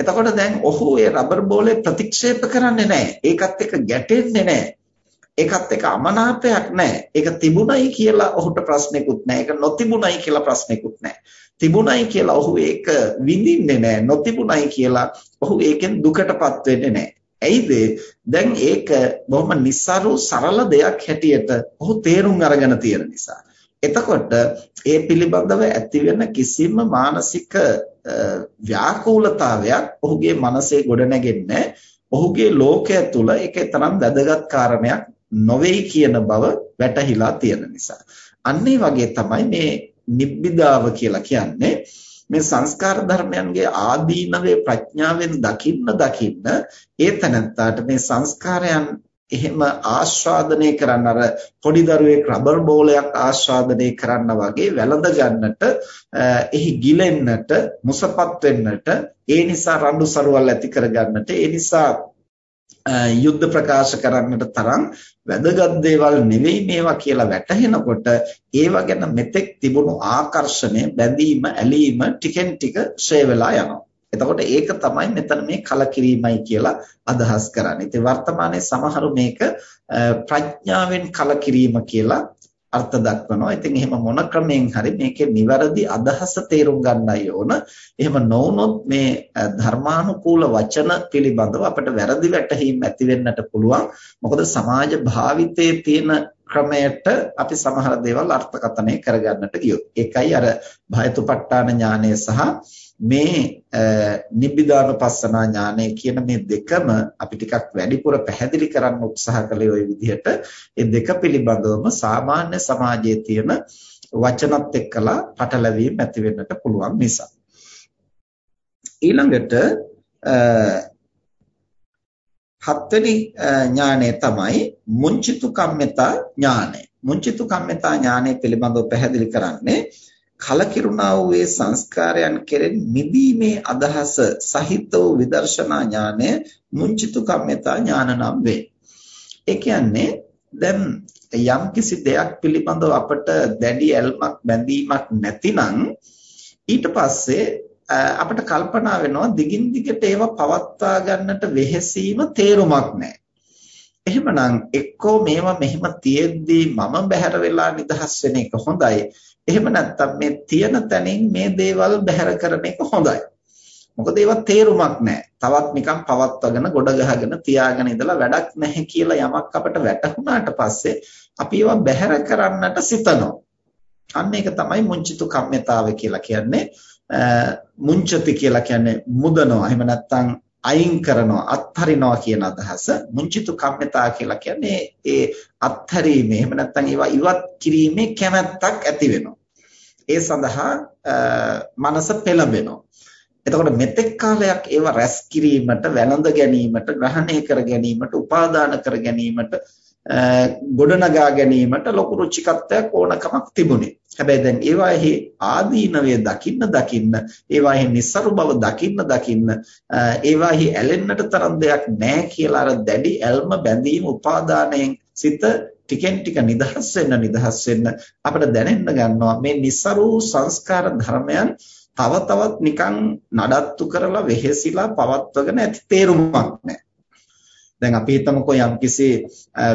එතකොට දැන් ඔහු ඒ රබර් බෝලේ ප්‍රතික්ෂේප කරන්නේ නැහැ. ඒකත් එක්ක ගැටෙන්නේ නැහැ. ඒකත් එක්ක අමනාපයක් නැහැ. ඒක තිබුණයි කියලා ඔහුට ප්‍රශ්නෙකුත් නැහැ. ඒක නොතිබුණයි කියලා ප්‍රශ්නෙකුත් නැහැ. තිබුණයි කියලා ඔහු ඒක විඳින්නේ නැහැ. නොතිබුණයි කියලා ඔහු ඒකෙන් දුකටපත් වෙන්නේ නැහැ. ඇයිද දැන් ඒක බොහොම નિසරු සරල දෙයක් හැටියට ඔහු තේරුම් අරගෙන තියෙන නිසා එතකොට ඒ පිළිබඳව ඇති වෙන කිසිම මානසික ව්‍යාකූලතාවයක් ඔහුගේ මනසේ ගොඩනැගෙන්නේ ඔහුගේ ලෝකය තුළ ඒකේ තරම් වැදගත් කාරණයක් නොවේයි කියන බව වැටහිලා තියෙන නිසා. අන්න වගේ තමයි මේ නිබ්බිදාව කියලා කියන්නේ. මේ සංස්කාර ධර්මයන්ගේ ආදීනවේ ප්‍රඥාවෙන් දකින්න දකින්න ඒ තනත්තාට මේ සංස්කාරයන් එහෙම ආස්වාදනය කරන්න අර පොඩි දරුවෙක් රබර් බෝලයක් ආස්වාදනය කරන්න වගේ වැළඳ ගන්නට එහි ගිලෙන්නට මුසපත් වෙන්නට ඒ නිසා රණ්ඩු සරුවල් ඇති කරගන්නට ඒ නිසා යුද්ධ ප්‍රකාශ කරන්නට තරම් වැදගත් දේවල් නෙවෙයි මේවා කියලා වැටහෙනකොට ඒව ගැන මෙතෙක් තිබුණු ආකර්ෂණය බැඳීම ඇලීම ටිකෙන් ටික ෂේ වෙලා යනවා. එතකොට ඒක තමයි මෙතන මේ කලකිරීමයි කියලා අදහස් කරන්නේ. ඉතින් වර්තමානයේ සමහරු මේක ප්‍රඥාවෙන් කලකිරීම කියලා අර්ථ දක්වනවා. ඉතින් එහෙම මොන ක්‍රමයෙන් හරි මේකේ නිවැරදි අදහස තේරුම් ගන්නයි ඕන. එහෙම නොවුනොත් මේ ධර්මානුකූල වචන පිළිබඳව අපිට වැරදි වැටහීම් ඇති වෙන්නට පුළුවන්. මොකද සමාජ භාවිතයේ තියෙන ක්‍රමයට අපි සමහර දේවල් අර්ථකථනය කරගන්නට ගියොත්. ඒකයි අර භයතුපට්ඨාන ඥානය සහ මේ නිබ්බිදානුපස්සනා ඥානය කියන මේ දෙකම අපි ටිකක් වැඩිපුර පැහැදිලි කරන්න උත්සාහ කළේ ওই විදිහට ඒ දෙක පිළිබඳවම සාමාන්‍ය සමාජයේ තියෙන වචනත් එක්කලා පටලැවීම් ඇති වෙන්නට පුළුවන් නිසා ඊළඟට හත්වෙනි ඥානය තමයි මුංචිතු කම්මතා ඥානය. මුංචිතු කම්මතා ඥානය පිළිබඳව පැහැදිලි කරන්නේ කලකිරුණා වූ ඒ සංස්කාරයන් කෙරෙන් මිදීමේ අදහස සහිත වූ විදර්ශනා ඥානය මුංචිතු කම්මතා ඥාන නම් වේ. ඒ කියන්නේ දැන් යම් කිසි දෙයක් පිළිබඳව අපට දැඩි ඇල්මක් බැඳීමක් නැතිනම් ඊට පස්සේ අපිට කල්පනා වෙනවා දිගින් දිගට ඒවා පවත්වා ගන්නට වෙහෙසීම තේරුමක් නැහැ. එහෙමනම් එක්කෝ මේවා මෙහෙම තියෙද්දී මම බැහැර වෙලා නිදහස් වෙන එක හොඳයි. එහෙම නැත්නම් මේ තියෙන තැනින් මේ දේවල් බැහැර කරන එක හොඳයි. මොකද ඒවා තේරුමක් නැහැ. තවත් නිකන් පවත්වාගෙන ගොඩ ගහගෙන තියාගෙන ඉඳලා වැඩක් නැහැ කියලා යමක් අපිට වැටහුණාට පස්සේ අපි ඒවා බැහැර කරන්නට සිතනවා. අන්න ඒක තමයි මුංචිතු කම්මිතාව කියලා කියන්නේ. මුංචති කියලා කියන්නේ මුදනවා. එහෙම නැත්නම් අයින් කරනවා අත්හරිනවා කියන අදහස මුංචිතු කම්මිතා කියලා කියන්නේ ඒ අත්හැරීමේ එහෙම නැත්නම් ඒවා ඉවත් කිරීමේ කැමැත්තක් ඇති වෙනවා. ඒ සඳහා මනස පෙළඹෙනවා. එතකොට මෙතෙක් කාලයක් ඒවා රැස් කිරීමට, වැළඳ ගැනීමට, ග්‍රහණය කර ගැනීමට, උපාදාන කර ගැනීමට, ගොඩනගා ගැනීමට ලොකු රුචිකත්වයක් ඕනකමක් තිබුණේ. හැබැයි දැන් ඒවාෙහි ආදීනවය දකින්න දකින්න, ඒවාෙහි નિસරු බව දකින්න දකින්න, ඒවාෙහි ඇලෙන්නට තරම් දෙයක් නැහැ කියලා අර දැඩි ඇල්ම බැඳීම උපාදානයෙන් සිත ටිකෙන් ටික නිදහස් වෙන්න නිදහස් වෙන්න අපිට දැනෙන්න ගන්නවා මේ નિસරු සංස්කාර ධර්මයන් තව තවත් නිකන් නඩත්තු කරලා වෙහෙසිලා පවත්වගෙන ඇති තේරුමක් නැහැ. දැන් අපි හිතමුකෝ යම්කිසි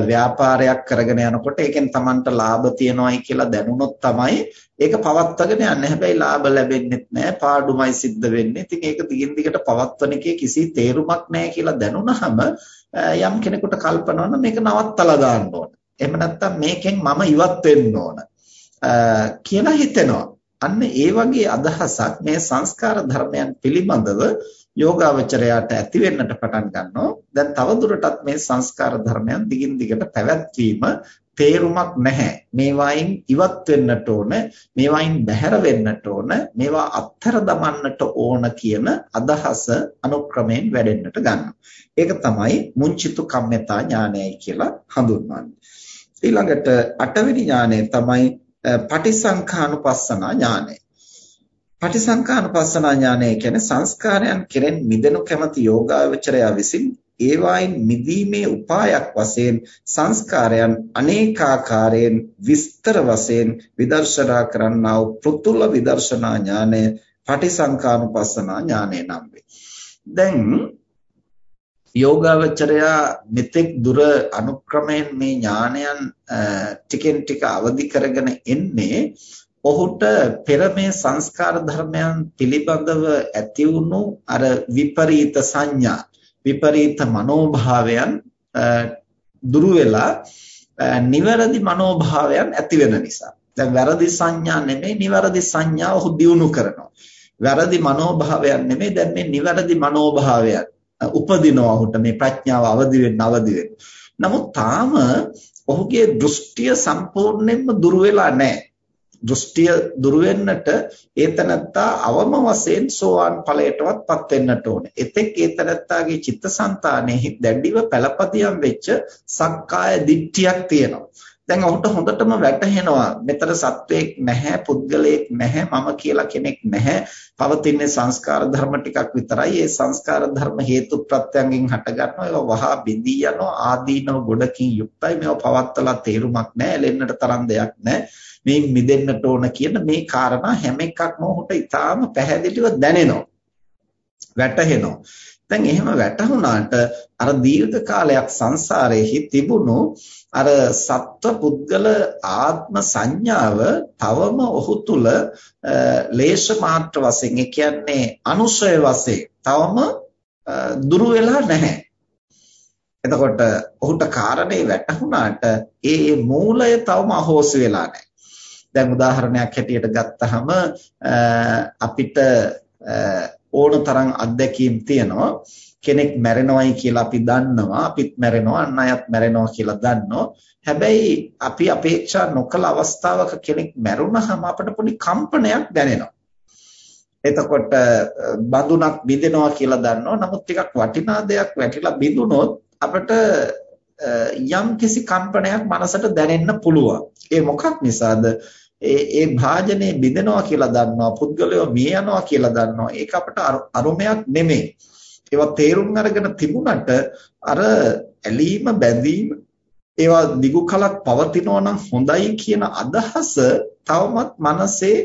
ව්‍යාපාරයක් කරගෙන යනකොට ඒකෙන් Tamanට ලාභ තියනවායි කියලා දැනුනොත් තමයි ඒක පවත්වාගෙන යන්නේ. හැබැයි ලාභ ලැබෙන්නෙත් නැහැ, පාඩුමයි සිද්ධ වෙන්නේ. ඉතින් ඒක දිගින් දිගට පවත්වන එකේ කිසි තේරුමක් නැහැ කියලා දැනුණාම යම් කෙනෙකුට කල්පනා වෙනවා මේක නවත්තලා දාන්න ඕන. එහෙම නැත්නම් මේකෙන් මම ඉවත් වෙන්න ඕන කියලා හිතෙනවා. අන්න ඒ වගේ අදහසක් මේ සංස්කාර ධර්මයන් පිළිබඳව යෝගාවචරයට ඇති වෙන්නට පටන් ගන්නවා. දැන් තවදුරටත් මේ සංස්කාර ධර්මයන් දිගින් දිගට පැවැත්වීම තේරුමක් නැහැ. මේවායින් ඉවත් වෙන්නට ඕන, මේවායින් බැහැර වෙන්නට ඕන, මේවා අත්තර දමන්නට ඕන කියන අදහස අනුක්‍රමයෙන් වැඩෙන්නට ගන්නවා. ඒක තමයි මුංචිතු කම්මතා ඥානයයි කියලා හඳුන්වන්නේ. ඊළඟට අටවෙනි ඥානය තමයි පටිසංඛානුපස්සනා ඥානය. පටිසංඛානුපස්සනා ඥානය කියන්නේ සංස්කාරයන් කෙරෙන් මිදෙනු කැමති යෝගාවචරය විසින් ඒවායින් මිදීමේ උපායක් වශයෙන් සංස්කාරයන් අනේකාකාරයෙන් විස්තර වශයෙන් විදර්ශනා කරන්නා වූ පෘතුල විදර්ශනා ඥානය පටිසංඛානුපස්සනා ඥානය නම් වේ. දැන් යෝගාවචරයා මෙතෙක් දුර අනුක්‍රමයෙන් මේ ඥානයන් ටිකෙන් ටික අවදි කරගෙන එන්නේ ඔහුට පෙර මේ සංස්කාර ධර්මයන් පිළිබඳව ඇති වුණු අර විපරීත සංඥා විපරීත මනෝභාවයන් දුරු වෙලා නිවැරදි මනෝභාවයන් ඇති වෙන නිසා. දැන් වැරදි සංඥා නෙමෙයි නිවැරදි සංඥා ඔහු දියුණු කරනවා. වැරදි මනෝභාවයන් නෙමෙයි දැන් මේ නිවැරදි මනෝභාවයන් උපදිනවා ඔහුට මේ ප්‍රඥාව අවදි වෙන්න අවදි වෙන්න. නමුත් තාම ඔහුගේ දෘෂ්ටිය සම්පූර්ණයෙන්ම දුර වෙලා නැහැ. දෘෂ්ටිය දුර වෙන්නට ඒතනත්තා අවම වශයෙන් සෝවාන් ඵලයටවත්පත් වෙන්නට ඕනේ. එතෙක් ඒතනත්තාගේ චිත්තසංතානෙහි දැඩිව පළපතියම් වෙච්ච සක්කාය දිට්ඨියක් තියෙනවා. දැන් ඔහුට හොඳටම වැටහෙනවා මෙතන සත්වයක් නැහැ පුද්ගලයෙක් නැහැ මම කියලා කෙනෙක් නැහැ. පවතින්නේ සංස්කාර ධර්ම ටිකක් විතරයි. ඒ සංස්කාර ධර්ම හේතු ප්‍රත්‍යයෙන් හටගන්නවා. ඒවා වහා බිඳී යනවා. ආදීනව ගොඩකින් යුක්තයි. මේවා පවත්තලා තේරුමක් නැහැ. එලෙන්නට තරම් දෙයක් නැහැ. මේ මිදෙන්නට ඕන කියන මේ කාරණා හැම එකක්ම ඔහුට ඊටාම පැහැදිලිව දැනෙනවා. වැටහෙනවා දැන් එහෙම වැටහුණාට අර දීර්ඝ කාලයක් සංසාරයේ තිබුණු අර සත්ව පුද්ගල ආත්ම සංඥාව තවම ඔහු තුල ලේෂ මාත්‍ර වශයෙන් ඒ කියන්නේ අනුශය වශයෙන් තවම දුරු වෙලා නැහැ. එතකොට ඔහුට කාරණේ වැටහුණාට ඒ මූලය තවම අහෝසි වෙලා නැහැ. දැන් උදාහරණයක් හැටියට ගත්තහම අපිට ඕන තරම් අත්දැකීම් තියෙනවා. කෙනෙක් මැරෙනවයි කියලා අපි දන්නවා. අපිත් මැරෙනවා අන් අයත් මැරෙනවා කියලා දන්නවා. හැබැයි අපි අපේක්ෂා නොකළ අවස්ථාවක කෙනෙක් මැරුණාම අපට පොඩි කම්පනයක් දැනෙනවා. එතකොට බඳුනක් බිඳෙනවා කියලා දන්නවා. නමුත් ටිකක් වටිනා දෙයක් වැටිලා බිඳුනොත් අපට යම් කිසි කම්පනයක් මනසට දැනෙන්න පුළුවන්. ඒ මොකක් නිසාද? ඒ ඒ භාජනයේ බිඳෙනවා කියලා දන්නවා පුද්ගලයෝ මිය යනවා කියලා දන්නවා ඒක අපට අරුමයක් නෙමෙයි ඒවා තේරුම් අරගෙන තිබුණට අර ඇලීම බැඳීම ඒවා දිගු කලක් පවතිනවා නම් හොඳයි කියන අදහස තවමත් මනසේ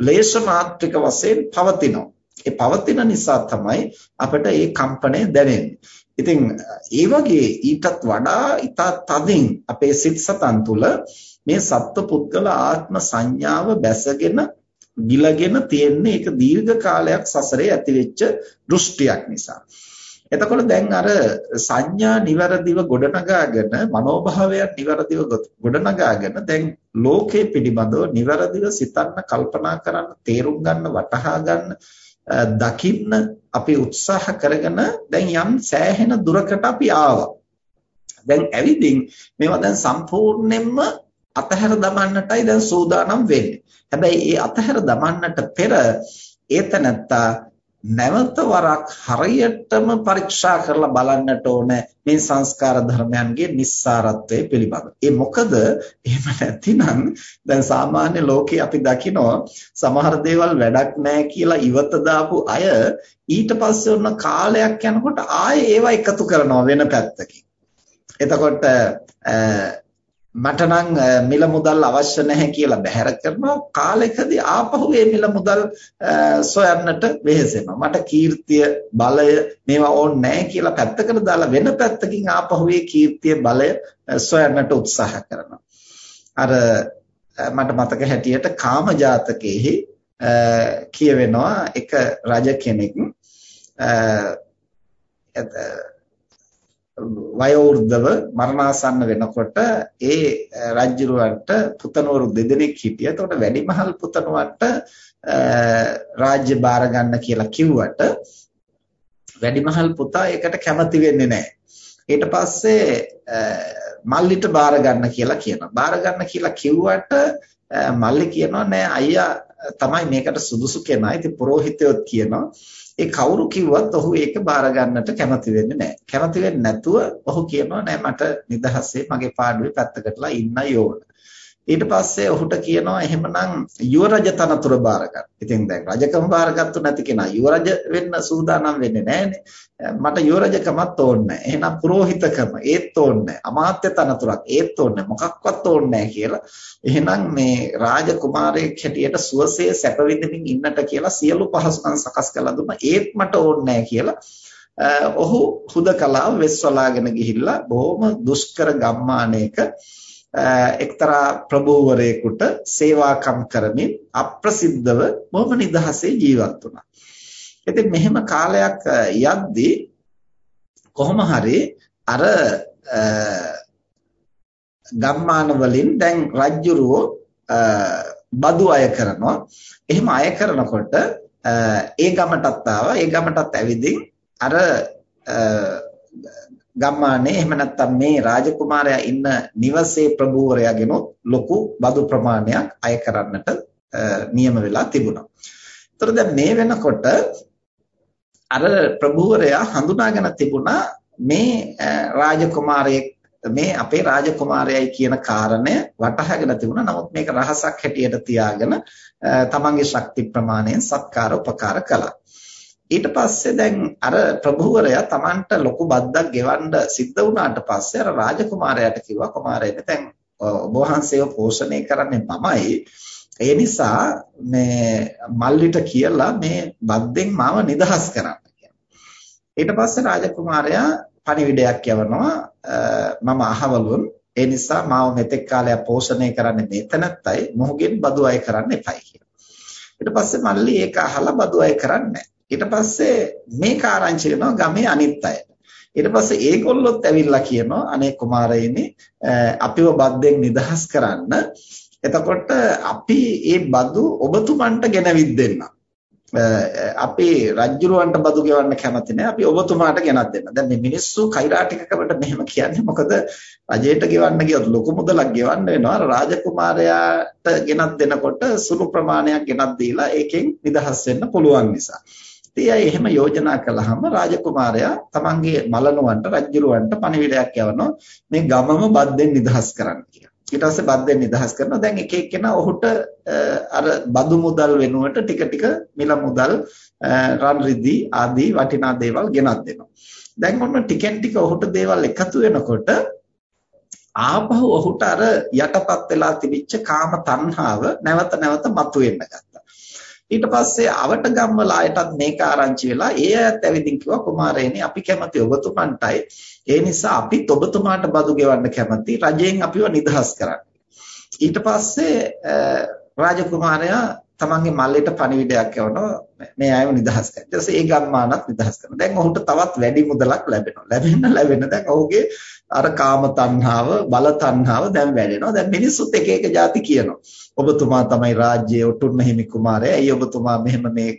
ලේෂ මාත්‍රික වශයෙන් පවතිනවා. ඒ පවතින නිසා තමයි අපිට මේ කම්පණය දැනෙන්නේ. ඉතින් ඒ වගේ ඊටත් වඩා ඊට තදින් අපේ සිත් සතන් තුළ මේ සත්පුද්ගල ආත්ම සංඥාව බැසගෙන ගිලගෙන තියෙන්නේ ඒක දීර්ඝ කාලයක් සසරේ ඇතිවෙච්ච දෘෂ්ටියක් නිසා. එතකොට දැන් අර සංඥා નિවරදිව ගොඩනගාගෙන මනෝභාවයක් નિවරදිව ගොඩනගාගෙන දැන් ලෝකේ පිළිබඳව નિවරදිව සිතන්න කල්පනා කරන්න තේරුම් ගන්න වටහා ගන්න දකින්න අපි උත්සාහ කරගෙන දැන් යම් සෑහෙන දුරකට අපි ආවා. දැන් ඇවිදින් මේවා දැන් සම්පූර්ණයෙන්ම අතහැර දමන්නටයි දැන් සූදානම් වෙන්නේ. හැබැයි ඒ අතහැර දමන්නට පෙර ඒතනත්තා නැවත වරක් හරියටම පරීක්ෂා කරලා බලන්නට ඕන මේ සංස්කාර ධර්මයන්ගේ නිස්සාරත්වය පිළිබඳ. ඒ මොකද එහෙම නැතිනම් දැන් සාමාන්‍ය ලෝකේ අපි දකිනවා සමහර දේවල් වැඩක් නැහැ කියලා ඉවත දාපු අය ඊට පස්සේ ඔන්න කාලයක් යනකොට ආයේ ඒවා එකතු කරනවා වෙන පැත්තකින්. එතකොට මට නම් මිල මුදල් අවශ්‍ය නැහැ කියලා බැහැර කරනවා. කාලෙකදී ආපහු මේ මිල මුදල් සොයන්නට වෙහෙසෙනවා. මට කීර්තිය බලය මේවා ඕනේ නැහැ කියලා පැත්තකට දාලා වෙන පැත්තකින් ආපහු මේ කීර්තිය බලය සොයන්නට උත්සාහ කරනවා. අර මට මතක හැටියට කාම ජාතකයේහි කියවෙනවා එක රජ කෙනෙක් වයෝවෘද්ධව මරණාසන්න වෙනකොට ඒ රජුරවන්ට පුතණුවරු දෙදෙනෙක් හිටියා. එතකොට වැඩිමහල් පුතණුවන්ට රාජ්‍ය බාර ගන්න කියලා කිව්වට වැඩිමහල් පුතා ඒකට කැමති වෙන්නේ නැහැ. ඊට පස්සේ මල්ලිට බාර ගන්න කියලා කියනවා. බාර ගන්න කියලා කිව්වට මල්ලි කියනවා නෑ අයියා තමයි මේකට සුදුසු කෙනා. ඉතින් පූජිතයොත් කියනවා ඒ කවුරු කිව්වත් ඔහු ඒක බාර ගන්නට කැමති වෙන්නේ නැහැ. කැමති වෙන්නේ නැතුව ඔහු කියනවා නෑ මට නිදහසේ මගේ පාඩුවේ පැත්තකටලා ඉන්නයි ඕන. ඊට පස්සේ ඔහුට කියනවා එහෙමනම් යුවරජ තනතුර බාර ගන්න. ඉතින් දැන් රජකම බාරගත්තු නැති කෙනා යුවරජ වෙන්න සූදානම් වෙන්නේ නැහනේ. මට යුවරජකමත් ඕනේ නැහැ. එහෙනම් පුරোহিতකම ඒත් ඕනේ නැහැ. අමාත්‍ය තනතුරක් ඒත් ඕනේ මොකක්වත් ඕනේ නැහැ කියලා. එහෙනම් මේ රාජකුමාරයෙක් හැටියට සුවසේ සැප විඳින්න ඉන්නට කියලා සියලු පහසුකම් සකස් කළා දුන්නා. ඒත් මට ඕනේ නැහැ කියලා. ඔහු හුදකලාව වෙස්වලාගෙන ගිහිල්ලා බොහොම දුෂ්කර ගම්මානයක එක්තරා ප්‍රභූවරයෙකුට සේවාකම් කරමින් අප්‍රසිද්ධව බොහොම නිදහසේ ජීවත් වුණා. ඉතින් මෙහෙම කාලයක් යද්දී කොහොම හරි අර ගම්මාන වලින් දැන් රජ්ජුරුවෝ බදු අය කරනවා. එහෙම අය කරනකොට ඒ ගමටත් ආවා. ඒ ගමටත් ඇවිදින් අර ගම්මානේ එහෙම නැත්නම් මේ රාජකුමාරයා ඉන්න නිවසේ ප්‍රභූවරයාගෙනොත් ලොකු බදු ප්‍රමාණයක් අය කරන්නට නියම වෙලා තිබුණා. ඒතර දැන් මේ වෙනකොට අර ප්‍රභූවරයා හඳුනාගෙන තිබුණා මේ රාජකුමාරයෙක් මේ අපේ රාජකුමාරයයි කියන කාරණය වටහාගෙන තිබුණා. නමුත් මේක රහසක් හැටියට තියාගෙන තමන්ගේ ශක්ති ප්‍රමාණයෙන් සත්කාර උපකාර කළා. ඊට පස්සේ දැන් අර ප්‍රභූවරයා Tamanට ලොකු බද්දක් ගෙවන්න සිද්ධ වුණාට පස්සේ අර රාජකුමාරයාට කිව්වා කුමාරයාට දැන් ඔබ වහන්සේව පෝෂණය කරන්නේ මමයි. ඒ නිසා මේ මල්ලිට කියලා මේ බද්දෙන් මාව නිදහස් කරන්න කියලා. ඊට පස්සේ රාජකුමාරයා පණිවිඩයක් යවනවා. මම අහවලුන්. ඒ නිසා මාව මෙතෙක් කාලයක් පෝෂණය කරන්නේ මෙතනත්තයි. මොහුගෙන් බදු අය කරන්න එපයි කියලා. ඊට පස්සේ මල්ලි ඒක අහලා බදු අය කරන්නේ ඊට පස්සේ මේක ආරංචි වෙනවා ගමේ අනිත් අයට. ඊට පස්සේ ඒගොල්ලොත් ඇවිල්ලා කියනවා අනේ කුමාරයනි අපිව බද්දෙන් නිදහස් කරන්න. එතකොට අපි මේ බදු ඔබතුමන්ට ගෙනවිත් දෙන්නම්. අපි රජ්ජුරුවන්ට බදු ගෙවන්න කැමති නැහැ. අපි ඔබතුමාට ගෙනත් දෙන්න. දැන් මේ මිනිස්සු කෛරාටිකකමට මෙහෙම කියන්නේ මොකද රජයට ගෙවන්න ගියොත් ලොකු මුදලක් ගෙවන්න වෙනවා. රාජකුමාරයාට ගෙනත් දෙනකොට සුළු ප්‍රමාණයක් ගෙනත් දීලා ඒකෙන් නිදහස් වෙන්න පුළුවන් නිසා. ඉතින් අය එහෙම යෝජනා කළාම රාජකුමාරයා තමන්ගේ මලනුවන්ට රජුරවන්ට පණිවිඩයක් යවනවා මේ ගමම බද්දෙන් නිදහස් කරන්න කියලා. ඊට පස්සේ බද්දෙන් නිදහස් කරනවා. දැන් එක එක්කෙනා ඔහුට අර බදු මුදල් වෙනුවට ටික ටික මිල මුදල් රන් රිදී ආදී වටිනා දේවල් ගෙනත් දෙනවා. දැන් ඔන්න ටිකෙන් ටික ඔහුට දේවල් එකතු වෙනකොට ආපහු ඔහුට අර යටපත් වෙලා තිබිච්ච කාම තණ්හාව නැවත නැවත මතුවෙන්න ගත්තා. ඊට පස්සේ අවට ගම්වල ආයටත් මේක ආරංචි වෙලා ඒ අයත් ඇවිදින් කිව්වා කුමාරයනි අපි කැමති ඔබතුමන්ටයි ඒ නිසා අපිත් ඔබතුමාට බදු ගෙවන්න කැමති රජයෙන් අපිව නිදහස් කරන්න. ඊට පස්සේ රාජකුමාරයා තමන්ගේ මල්ලේට පණිවිඩයක් යවනවා මේ අයව නිදහස් කරන්න. ඊට පස්සේ ඒ ගම්මානත් නිදහස් කරනවා. දැන් ඔහුට තවත් වැඩි මුදලක් ලැබෙනවා. ලැබෙන්න ලැබෙන දැන් ඔහුගේ අර කාම තණ්හාව, බල තණ්හාව දැන් වැඩෙනවා. දැන් මිනිස්සුත් එක එක જાති කියනවා. ඔබතුමා තමයි රාජ්‍යයේ ඔටුන්න හිමි කුමාරයා. ඇයි ඔබතුමා මෙහෙම මේ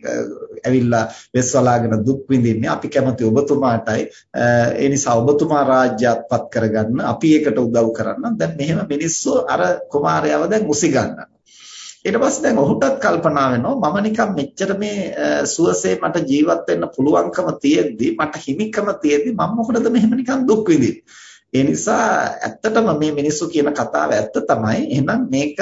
ඇවිල්ලා වෙස්වලාගෙන දුක් විඳින්නේ? අපි කැමති ඔබතුමාටයි. ඒ නිසා ඔබතුමා රාජ්‍යයත්පත් කරගන්න අපි ඒකට උදව් කරන්න. දැන් මෙහෙම මිනිස්සු අර කුමාරයාව දැන් උසි ගන්නවා. ඊට පස්සේ දැන් ඔහුටත් කල්පනා වෙනවා මම නිකන් මෙච්චර මේ සුවසේ මට ජීවත් වෙන්න පුළුවන්කම තියෙද්දි මට හිමිකම තියෙද්දි මම මොකටද මෙහෙම නිකන් දුක් විඳින්නේ ඒ නිසා ඇත්තටම මේ මිනිස්සු කියන කතාව ඇත්ත තමයි. එහෙනම් මේක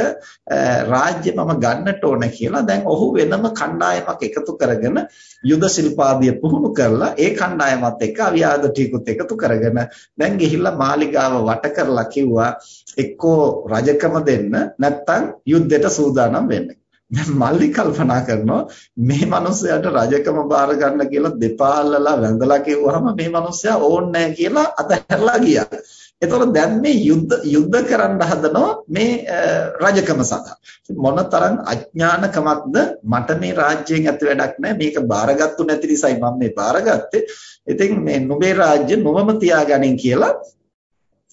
රාජ්‍ය මම ගන්නට ඕන කියලා දැන් ඔහු වෙනම කණ්ඩායමක් එකතු කරගෙන යුද ශිල්පාදිය පුහුණු කරලා ඒ කණ්ඩායමත් එක්ක අවියාද ටිකුත් එකතු කරගෙන දැන් ගිහිල්ලා මාලිගාව වට කරලා කිව්වා එක්කෝ රජකම දෙන්න නැත්නම් යුද්ධයට සූදානම් වෙන්න. දැන් මල්ලි කල්පනා කරනවා මේ මිනිස්සයාට රජකම බාර ගන්න කියලා දෙපාල්ලලා වැඳලා කිව්වහම මේ මිනිස්සයා ඕන්නේ නැහැ කියලා අතහැරලා ගියා. එතකොට දැන් මේ යුද්ධ යුද්ධ කරන්න හදනවා මේ රජකම සඳහා. මොනතරම් අඥානකමක්ද මට මේ රාජ්‍යයෙන් ඇති වැඩක් නැහැ. මේක බාරගත්තු නැති නිසායි මම මේ බාරගත්තේ. ඉතින් මේ නුඹේ රාජ්‍ය නොවම තියාගනින් කියලා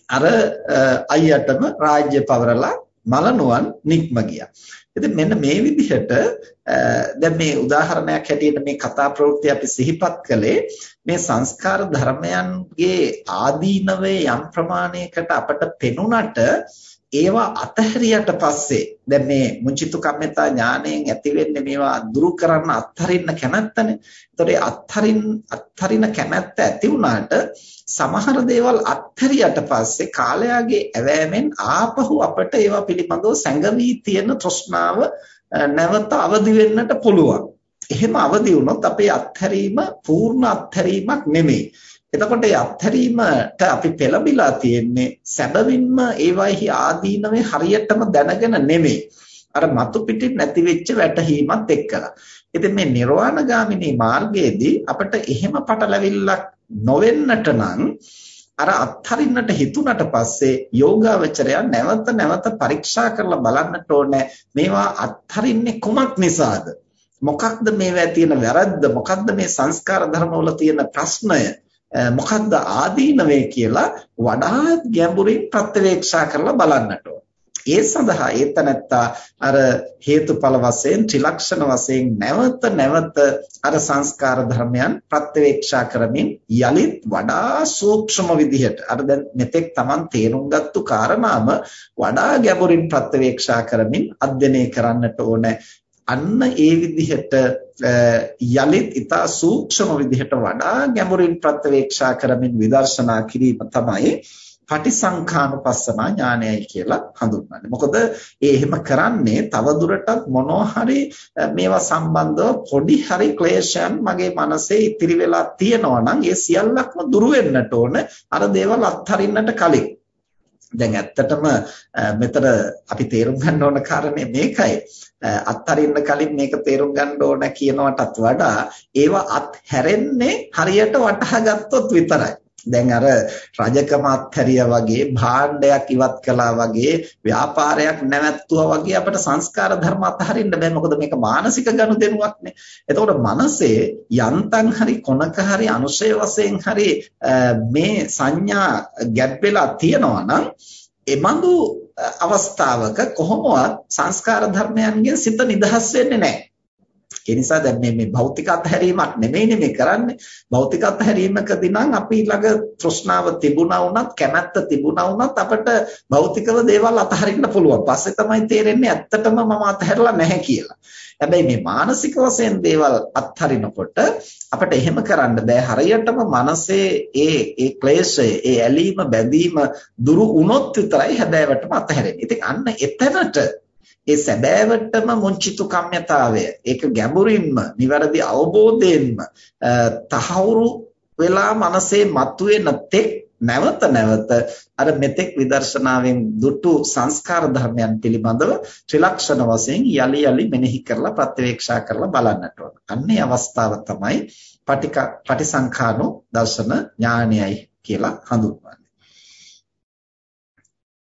අර අයියටම රාජ්‍ය පවරලා මලනුවන් නික්ම ගියා. ඉතින් මෙන්න මේ විදිහට දැන් මේ උදාහරණයක් හැටියට මේ කතා ප්‍රවෘත්ති අපි සිහිපත් කළේ මේ සංස්කාර ධර්මයන්ගේ ආදීනවේ යම් ප්‍රමාණයකට අපට පෙනුනට ඒවා අතහැරියට පස්සේ දැන් මේ මුචිතු කම්මතා ඥාණයෙන් ඇති වෙන්නේ මේවා දුරු කරන්න අත්හරින්න කැමැත්තනේ. ඒතකොට ඒ අත්හරින් අත්හරින කැමැත්ත ඇති වුණාට සමහර දේවල් අත්හැරියට පස්සේ කාලයාගේ ඇවෑමෙන් ආපහු අපට ඒවා පිළිබඳව සැඟවී තියෙන තෘෂ්ණාව නැවත අවදි වෙන්නට පුළුවන්. එහෙම අවදි වුණොත් අපේ අත්හැරීම පූර්ණ අත්හැරීමක් නෙමෙයි. එතකොට මේ අත්හැරීමට අපි පෙළඹිලා තියෙන්නේ සැබවින්ම ඒවයිහි ආදීනවේ හරියටම දැනගෙන නෙමෙයි. අර මතු පිටින් නැති වෙච්ච වැටහීමත් එක්කලා. ඉතින් මේ නිර්වාණගාමිනී මාර්ගයේදී අපිට එහෙම පටලැවිල්ලක් නොවෙන්නට නම් අර අත්හරින්නට හිතුණට පස්සේ යෝගාවචරය නැවත නැවත පරීක්ෂා කරලා බලන්නට ඕනේ මේවා අත්හරින්නේ කුමක් නිසාද මොකක්ද මේවා තියෙන වැරද්ද මොකක්ද මේ සංස්කාර ධර්මවල තියෙන ප්‍රශ්නය මොකක්ද ආදීනවේ කියලා වඩාත් ගැඹුරින් ප්‍රත්‍යවේක්ෂා කරලා බලන්නට ඒ සඳහා ඒතනත්තා අර හේතුඵල වශයෙන් ත්‍රිලක්ෂණ වශයෙන් නැවත නැවත අර සංස්කාර ධර්මයන් ප්‍රත්‍යවේක්ෂා කරමින් යලිත් වඩා සූක්ෂම විදිහට අර දැන් මෙතෙක් Taman තේරුම් ගත්තු කාරණාම වඩා ගැඹුරින් ප්‍රත්‍යවේක්ෂා කරමින් අධ්‍යයනය කරන්නට ඕනේ අන්න ඒ විදිහට යලිත් ඊතා සූක්ෂම විදිහට වඩා ගැඹුරින් ප්‍රත්‍යවේක්ෂා කරමින් විදර්ශනා කිරීම තමයි පටිසංඛානුපස්සනා ඥානයයි කියලා හඳුන්වන්නේ. මොකද ඒ එහෙම කරන්නේ තවදුරටත් මොනවා හරි මේවා සම්බන්ධව පොඩි හරි ක්ලේශයන් මගේ මනසේ ඉතිරි වෙලා තියෙනවා නම් ඒ සියල්ලක්ම දුරු වෙන්නට ඕන අර දේවල් අත්හරින්නට කලින්. දැන් ඇත්තටම මෙතන අපි තේරුම් ගන්න ඕන කාරණේ මේකයි. අත්හරින්න කලින් මේක තේරුම් ගන්න ඕන කියනවටත් වඩා ඒවා අත්හැරෙන්නේ හරියට වටහා ගත්තොත් විතරයි. දැන් අර රජකම අත්හැරියා වගේ භාණ්ඩයක් ඉවත් කළා වගේ ව්‍යාපාරයක් නැවැත්තුවා වගේ අපිට සංස්කාර ධර්ම අත්හරින්න බෑ. මොකද මේක මානසික ගනුදෙනුවක්නේ එතකොට මනසේ යන්තම් හරි කොනක හරි අනුශය වශයෙන් හරි මේ සංඥා ගැප් වෙලා තියෙනවා නම් එබඳු අවස්ථාවක කොහොමවත් සංස්කාර ධර්මයන්ගෙන් සිත නිදහස් වෙන්නේ නැහැ. ඒ නිසා දැන් මේ මේ භෞතික අත්හැරීමක් නෙමෙයිනේ මේ කරන්නේ. භෞතික අත්හැරීමකදී නම් අපි ළඟ තෘෂ්ණාව තිබුණා වුණත් කැමැත්ත තිබුණා වුණත් අපිට භෞතිකව දේවල් අත්හරින්න පුළුවන්. පස්සේ තමයි තේරෙන්නේ ඇත්තටම මම අත්හැරලා නැහැ කියලා. හැබැයි මේ මානසික වශයෙන් දේවල් අත්හරිනකොට අපිට එහෙම කරන්න බෑ. හරියටම මනසේ ඒ ඒ ක්ලේශය, ඒ ඇලීම බැඳීම දුරු වුණොත් විතරයි හැබෑවටම අත්හැරෙන්නේ. ඉතින් අන්න එතනට ඒ සැබෑවටම මුංචිතු කම්යතාවය ඒක ගැඹුරින්ම නිවැරදි අවබෝධයෙන්ම තහවුරු වෙලා මනසේ මතුවෙන තෙක් නැවත නැවත අර මෙතෙක් විදර්ශනාවෙන් දුටු සංස්කාර ධර්මයන් පිළිබඳව ත්‍රිලක්ෂණ වශයෙන් යලි යලි මෙනෙහි කරලා ප්‍රත්‍යවේක්ෂා කරලා බලන්නට ඕන. අන්නේ අවස්ථාව තමයි පටික පටිසංඛානු දර්ශන ඥානයයි කියලා හඳුන්වන්නේ.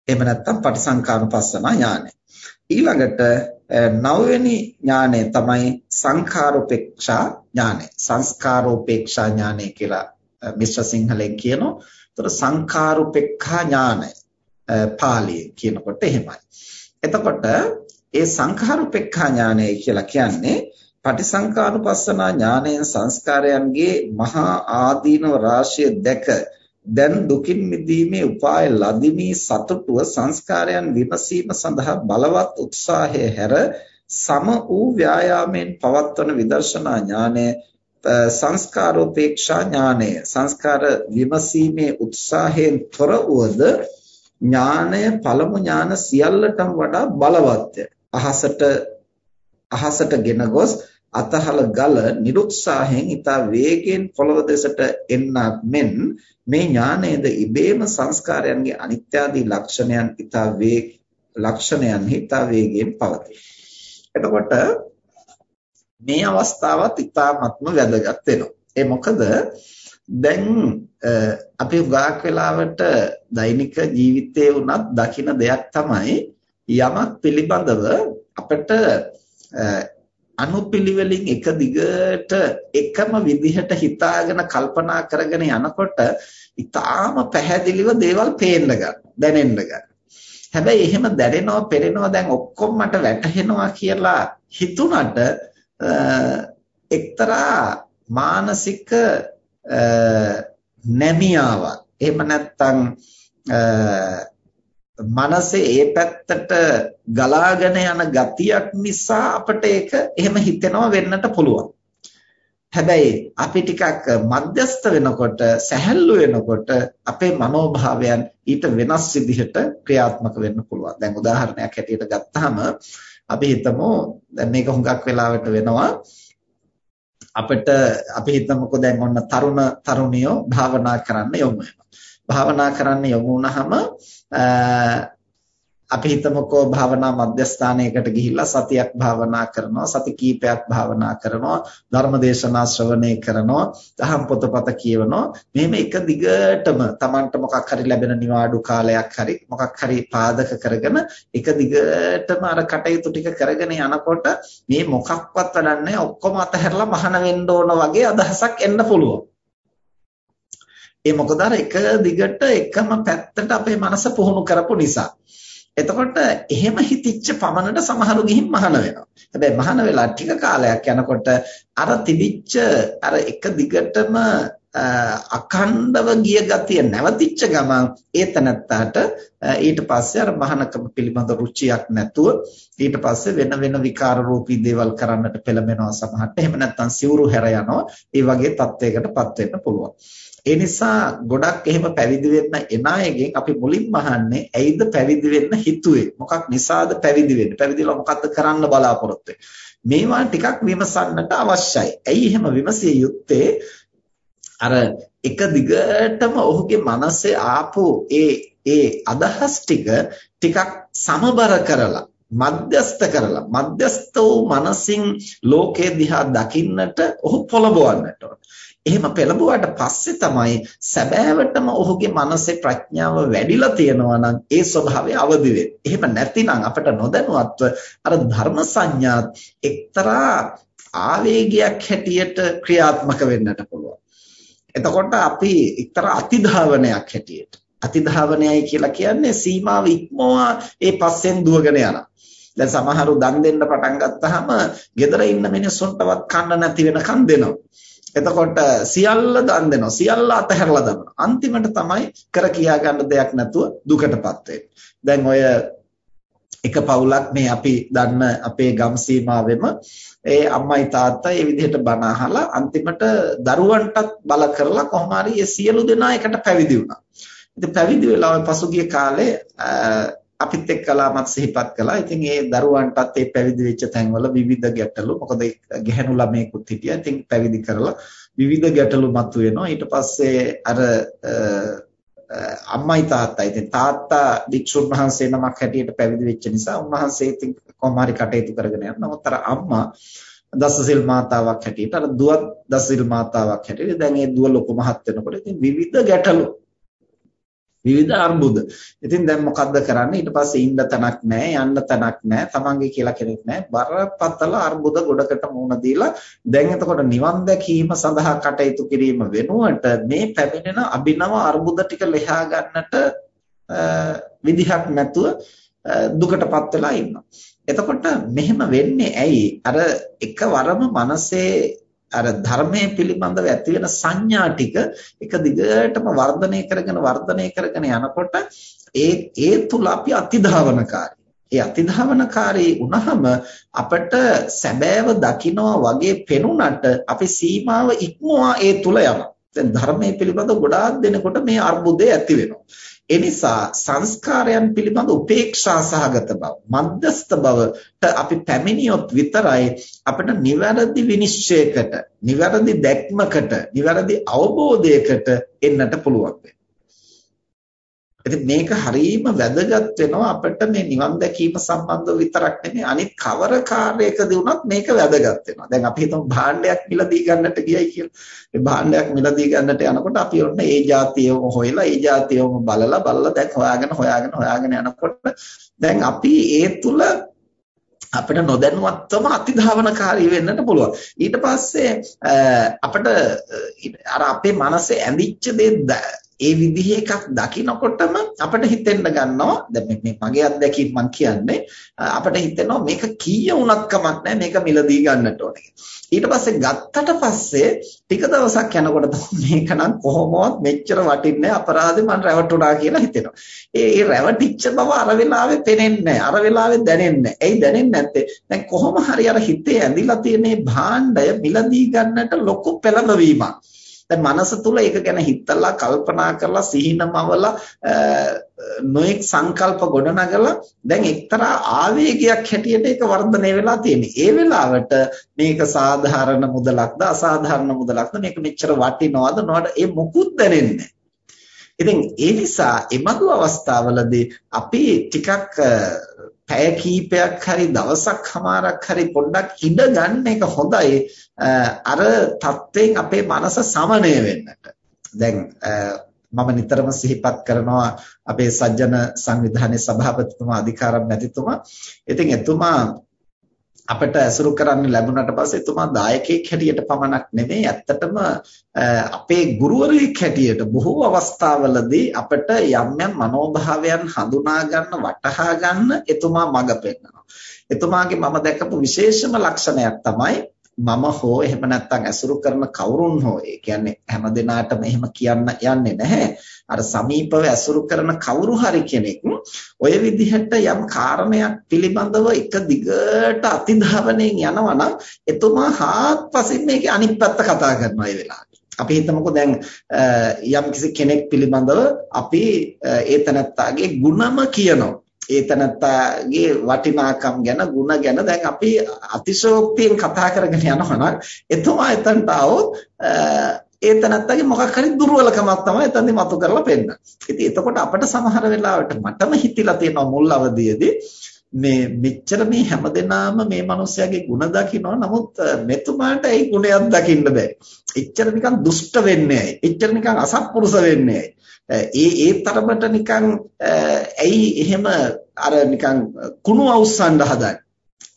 එහෙම නැත්නම් පටිසංඛානුපස්සනා ඥානය. ඊළඟට නවවෙනි ඥානය තමයි සංඛාරෝපේක්ෂා ඥානය. සංස්කාරෝපේක්ෂා ඥානය කියලා මිශ්‍ර සිංහලෙන් කියනවා. ඒතර සංඛාරෝපේක්ඛා ඥානය පාලියෙන් කියනකොට එහෙමයි. එතකොට ඒ සංඛාරෝපේක්ඛා ඥානය කියලා කියන්නේ පටිසංකානුපස්සනා ඥානයෙන් සංස්කාරයන්ගේ මහා ආදීනව රාශිය දැක දැන් දුකින් මිදීමේ උපාය ලදිමි සතුටුව සංස්කාරයන් විමසීම සඳහා බලවත් උත්සාහය හැර සම වූ ව්‍යායාමයෙන් පවත්වන විදර්ශනා ඥානය සංස්කාරෝපේක්ෂා ඥානය. සංස්කාර විමසීමේ උත්සාහයෙන් තොර වූද ඥානය පළමු ඥාන සියල්ලටම වඩා බලවත්ය. අහසට අහසටගෙන ගොස් අතහල ගල නිරුත්සාහයෙන් ඊතා වේගයෙන් පොළව දෙසට එන්නක් මෙන් මේ ඥානයේද ඉබේම සංස්කාරයන්ගේ අනිත්‍ය ආදී ලක්ෂණයන් ඊතා වේග ලක්ෂණයන් ඊතා වේගයෙන් පවතී. එතකොට මේ අවස්ථාවත් ඊ타ත්ම වැදගත් වෙනවා. ඒ මොකද දැන් අපි උගාක් වෙලාවට දෛනික ජීවිතයේ උනත් දකින දෙයක් තමයි යමක් පිළිබඳව අපිට අනුපිළිවෙලින් එක දිගට එකම විදිහට හිතාගෙන කල්පනා කරගෙන යනකොට ඊටාම පැහැදිලිව දේවල් පේන්න ගන්නවා දැනෙන්න ගන්නවා. හැබැයි එහෙම දැනෙනවා පෙරෙනවා දැන් ඔක්කොම මට වැටහෙනවා කියලා හිතුණට එක්තරා මානසික නැමියාවක් එහෙම නැත්නම් මනසේ ඒ පැත්තට ගලාගෙන යන ගතියක් නිසා අපිට ඒක එහෙම හිතෙනවා වෙන්නට පුළුවන්. හැබැයි අපි ටිකක් මධ්‍යස්ත වෙනකොට සැහැල්ලු වෙනකොට අපේ මනෝභාවයන් ඊට වෙනස් විදිහට ක්‍රියාත්මක වෙන්න පුළුවන්. දැන් උදාහරණයක් හැටියට ගත්තාම අපි හිතමු දැන් මේක හුඟක් වෙලාවට වෙනවා අපිට අපි හිතමුකෝ දැන් ඔන්න තරුණ තරුණියෝ භාවනා කරන්න යොමු වෙනවා. භාවනා කරන්න යොමු වුණාම අපි හිතමුකෝ භාවනා මධ්‍යස්ථානයකට ගිහිල්ලා සතියක් භාවනා කරනවා සති කීපයක් භාවනා කරනවා ධර්මදේශනා ශ්‍රවණය කරනවා දහම් පොතපත කියවනවා. මෙහෙම එක දිගටම Tamanට මොකක් හරි ලැබෙන නිවාඩු කාලයක් හරි මොකක් හරි පාදක කරගෙන එක දිගටම අර කටයුතු ටික කරගෙන යනකොට මේ මොකක්වත් වැඩන්නේ ඔක්කොම අතහැරලා මහාන වෙන්න ඕන වගේ අදහසක් එන්න පුළුවන්. ඒ මොකද අර එක දිගට එකම පැත්තට අපේ මනස පුහුණු කරපු නිසා. එතකොට එහෙම හිතිච්ච පමණට සමහරු ගිහින් මහාන වෙනවා. හැබැයි මහාන වෙලා ටික කාලයක් යනකොට අර තිබිච්ච අර එක දිගටම අඛණ්ඩව ගිය ගතිය නැවතිච්ච ගමන් ඒ තනත්තාට ඊට පස්සේ අර මහානකම පිළිබඳ රුචියක් නැතුව ඊට පස්සේ වෙන වෙන විකාර රූපී දේවල් කරන්නට පෙළඹෙනවා සමහරට. එහෙම නැත්නම් සිවුරු හැර යනවා. ඒ වගේ තත්වයකටපත් වෙන්න පුළුවන්. ඒ නිසා ගොඩක් එහෙම පැවිදි වෙන්න එන අයගෙන් අපි මුලින්ම අහන්නේ ඇයිද පැවිදි වෙන්න හිතුවේ? මොකක් නිසාද පැවිදි වෙන්නේ? පැවිදිලා මොකද්ද කරන්න බලාපොරොත්තු මේවා ටිකක් විමසන්නට අවශ්‍යයි. ඇයි එහෙම විමසිය යුත්තේ? අර එක දිගටම ඔහුගේ මනසේ ආපු ඒ ඒ අදහස් ටික ටිකක් සමබර කරලා මධ්‍යස්ත කරලා මධ්‍යස්ත වූ මනසින් ලෝකේ දිහා දකින්නට ඔහු පොළඹවන්නට ඕන. එහෙම පෙළඹුවාට පස්සේ තමයි සැබෑවටම ඔහුගේ මනසේ ප්‍රඥාව වැඩිලා තියෙනවා නම් ඒ ස්වභාවය අවදි වෙන්නේ. එහෙම නැතිනම් අපිට නොදැනුවත්ව අර ධර්ම සංඥාත් එක්තරා ආවේගයක් හැටියට ක්‍රියාත්මක වෙන්නට පුළුවන්. එතකොට අපි එක්තරා අතිධාවනයක් හැටියට අතිධාවනයයි කියලා කියන්නේ සීමාව ඉක්මවා ඒ පස්සෙන් දුවගෙන යනවා. දැන් සමහරු දන් දෙන්න පටන් ගත්තාම ගෙදර ඉන්න මිනිස්සුන්ටවත් කන්න නැති වෙනකන් දෙනවා. එතකොට සියල්ල දන් දෙනවා. සියල්ල අතහැරලා දානවා. අන්තිමට තමයි කර කියා ගන්න දෙයක් නැතුව දුකටපත් වෙන්නේ. දැන් ඔය එක පවුලක් මේ අපි දන්න අපේ ගම් සීමාවෙම ඒ අම්මයි තාත්තා මේ විදිහට බණ අහලා අන්තිමට දරුවන්ටත් බල කරලා කොහොම හරි මේ සියලු දෙනා එකට පැවිදි වුණා. ඉතින් පැවිදි වෙලා පසුගිය කාලේ අපිත් එක්කලාමත් සිහිපත් කළා. ඉතින් ඒ දරුවන්ටත් ඒ පැවිදි වෙච්ච තැන්වල විවිධ ගැටලු මොකද ගැහැණු ළමයෙකුත් හිටියා. ඉතින් පැවිදි කරලා විවිධ ගැටලු මතුවෙනවා. ඊට පස්සේ අර අම්මයි තාත්තයි. ඉතින් තාත්තා වික්ෂුන් වහන්සේ නමක් හැටියට පැවිදි වෙච්ච නිසා උන්වහන්සේ ඉතින් කොහොම හරි කටයුතු කරගෙන යනවා. නමුත් අර අම්මා දසසිල් මාතාවක් හැටියට අර දුවත් දසසිල් මාතාවක් හැටියට දැන් ඒ දුව ලොකු මහත් වෙනකොට ඉතින් විවිධ ගැටලු විවිධ අර්බුද. ඉතින් දැන් මොකද්ද කරන්නේ? ඊට පස්සේ ඉන්න තැනක් නැහැ, යන්න තැනක් නැහැ, තමන්ගේ කියලා කෙනෙක් නැහැ. බරපතල අර්බුද ගොඩකට මුහුණ දීලා දැන් එතකොට නිවන් දැකීම සඳහා කටයුතු කිරීම වෙනුවට මේ පැමිණෙන අභිනව අර්බුද ටික ලෙහා ගන්නට විදිහක් නැතුව දුකටපත් වෙලා ඉන්නවා. එතකොට මෙහෙම වෙන්නේ ඇයි? අර එකවරම මනසේ අර ධර්මයේ පිළිබඳව ඇති වෙන සංඥා ටික එක දිගටම වර්ධනය කරගෙන වර්ධනය කරගෙන යනකොට ඒ ඒ තුල අපි අතිධාවනකාරී. ඒ අතිධාවනකාරී වුණාම අපිට සැබෑව දකින්නවා වගේ පෙනුනට අපි සීමාව ඉක්මවා ඒ තුල යනවා. දැන් ධර්මයේ පිළිබඳව ගොඩාක් දෙනකොට මේ අර්බුදය ඇති වෙනවා. එනිසා සංස්කාරයන් පිළිබඳ උපේක්ෂා සහගත බව මධ්‍යස්ත බවට අපි පැමිණියොත් විතරයි අපිට නිවැරදි විනිශ්චයකට නිවැරදි දැක්මකට නිවැරදි අවබෝධයකට එන්නට පුළුවන් වෙන්නේ ඉතින් මේක හරීම වැදගත් වෙනවා අපිට මේ නිවන් දැකීම සම්බන්ධව විතරක් නෙමෙයි අනිත් කවර කාර්යයකදී වුණත් මේක වැදගත් වෙනවා. දැන් අපි හිතමු භාණ්ඩයක් මිලදී ගන්නට ගියයි කියලා. මේ භාණ්ඩයක් මිලදී ගන්නට යනකොට අපි ඔන්න ඒ જાතියවම හොයලා ඒ જાතියවම බලලා බලලා දැන් හොයාගෙන හොයාගෙන හොයාගෙන යනකොට දැන් අපි ඒ තුල අපිට නොදැනුවත්වම අතිධාවනකාරී වෙන්නට පුළුවන්. ඊට පස්සේ අපිට අර අපේ මනසේ ඇඳිච්ච දේ ඒ විදිහේ එකක් දකිනකොටම අපිට හිතෙන්න ගන්නවා. දැන් මේ මගේ අත්දැකීම් මම කියන්නේ අපිට හිතෙනවා මේක කීය වුණත් කමක් නැහැ මේක මිලදී ගන්නට ඕනේ ඊට පස්සේ ගත්තට පස්සේ ටික දවසක් යනකොට මේක නම් කොහොමවත් මෙච්චර වටින්නේ අපරාධේ මම රැවටුණා කියලා හිතෙනවා. ඒ ඒ රැවටිච්ච බව අර වෙලාවේ පේන්නේ අර වෙලාවේ දැනෙන්නේ ඇයි දැනෙන්නේ නැත්තේ? දැන් කොහොම හරි අර හිතේ ඇඳිලා තියෙන භාණ්ඩය මිලදී ගන්නට ලොකු පෙළඹවීමක්. දැන් මනස තුල ඒක ගැන හිතලා කල්පනා කරලා සිහිනමවලා නොඑක් සංකල්ප ගොඩනගලා දැන් එක්තරා ආවේගයක් හැටියට ඒක වර්ධනය වෙලා තියෙන්නේ. ඒ වෙලාවට මේක සාධාරණ මුදලක්ද අසාධාරණ මුදලක්ද මේක මෙච්චර වටිනවද නොවද ඒ මොකුත් දැනෙන්නේ ඉතින් ඒ නිසා එමතු අවස්ථාවලදී අපි ටිකක් පැය කීපයක් හරි දවසක් හමාරක් හරි පොඩ්ඩක් ඉඳ ගන්න එක හොඳයි. අර தත්වෙන් අපේ මනස සමනය වෙන්නට. දැන් මම නිතරම සිහිපත් කරනවා අපේ සජ්ජන සංවිධානයේ සභාපතිතුමා අධිකාරම් මැතිතුමා ඉතින් එතුමා අපිට ඇසුරු කරන්න ලැබුණාට පස්සේ එතුමා දායකයෙක් හැටියට පමණක් නෙමෙයි ඇත්තටම අපේ ගුරුවරයෙක් හැටියට බොහෝ අවස්ථාවලදී අපිට යම් යම් මනෝභාවයන් හඳුනා ගන්න වටහා ගන්න එතුමා මඟ පෙන්නනවා. එතුමාගේ මම දැකපු විශේෂම ලක්ෂණයක් තමයි මම හෝ එහෙම නැත්නම් ඇසුරු කරන කවුරුන් හෝ ඒ කියන්නේ හැම දිනාටම එහෙම කියන්න යන්නේ නැහැ අර සමීපව ඇසුරු කරන කවුරු හරි කෙනෙක් ඔය විදිහට යම් කාරණයක් පිළිබඳව එක දිගට අතිධාවණයෙන් යනවා නම් එතුමා හාත්පසින් මේකේ අනිත් පැත්ත කතා කරනවා ඒ වෙලාවේ. අපි හිතමුකෝ දැන් යම් කිසි කෙනෙක් පිළිබඳව අපි ඒ තනත්තාගේ ಗುಣම කියනවා. ඒ තනත්තාගේ වටිනාකම් ගැන ಗುಣ ගැන දැන් අපි අතිශෝක්තියෙන් කතා කරගෙන යනවා නම් එතුමා එතනට આવොත් ඒ තනත්තාගේ මොකක් හරි දුර්වලකමක් තමයි එතනදි මතු කරලා පෙන්නන. ඉතින් එතකොට අපිට සමහර වෙලාවට මටම හිතිලා තියෙනවා මුල් අවදියේදී මේ මෙච්චර මේ හැමදෙනාම මේ මිනිස්යාගේ ಗುಣ දකිනවා නමුත් මෙතුමාට ඒ ගුණයක් දකින්න බෑ. එච්චර නිකන් දුෂ්ට වෙන්නේ ඇයි? එච්චර නිකන් අසත්පුරුෂ වෙන්නේ ඇයි? ඒ ඒ තරමට නිකන් ඇයි එහෙම අර නිකන් කුණු අවුස්සන්න හදන්නේ.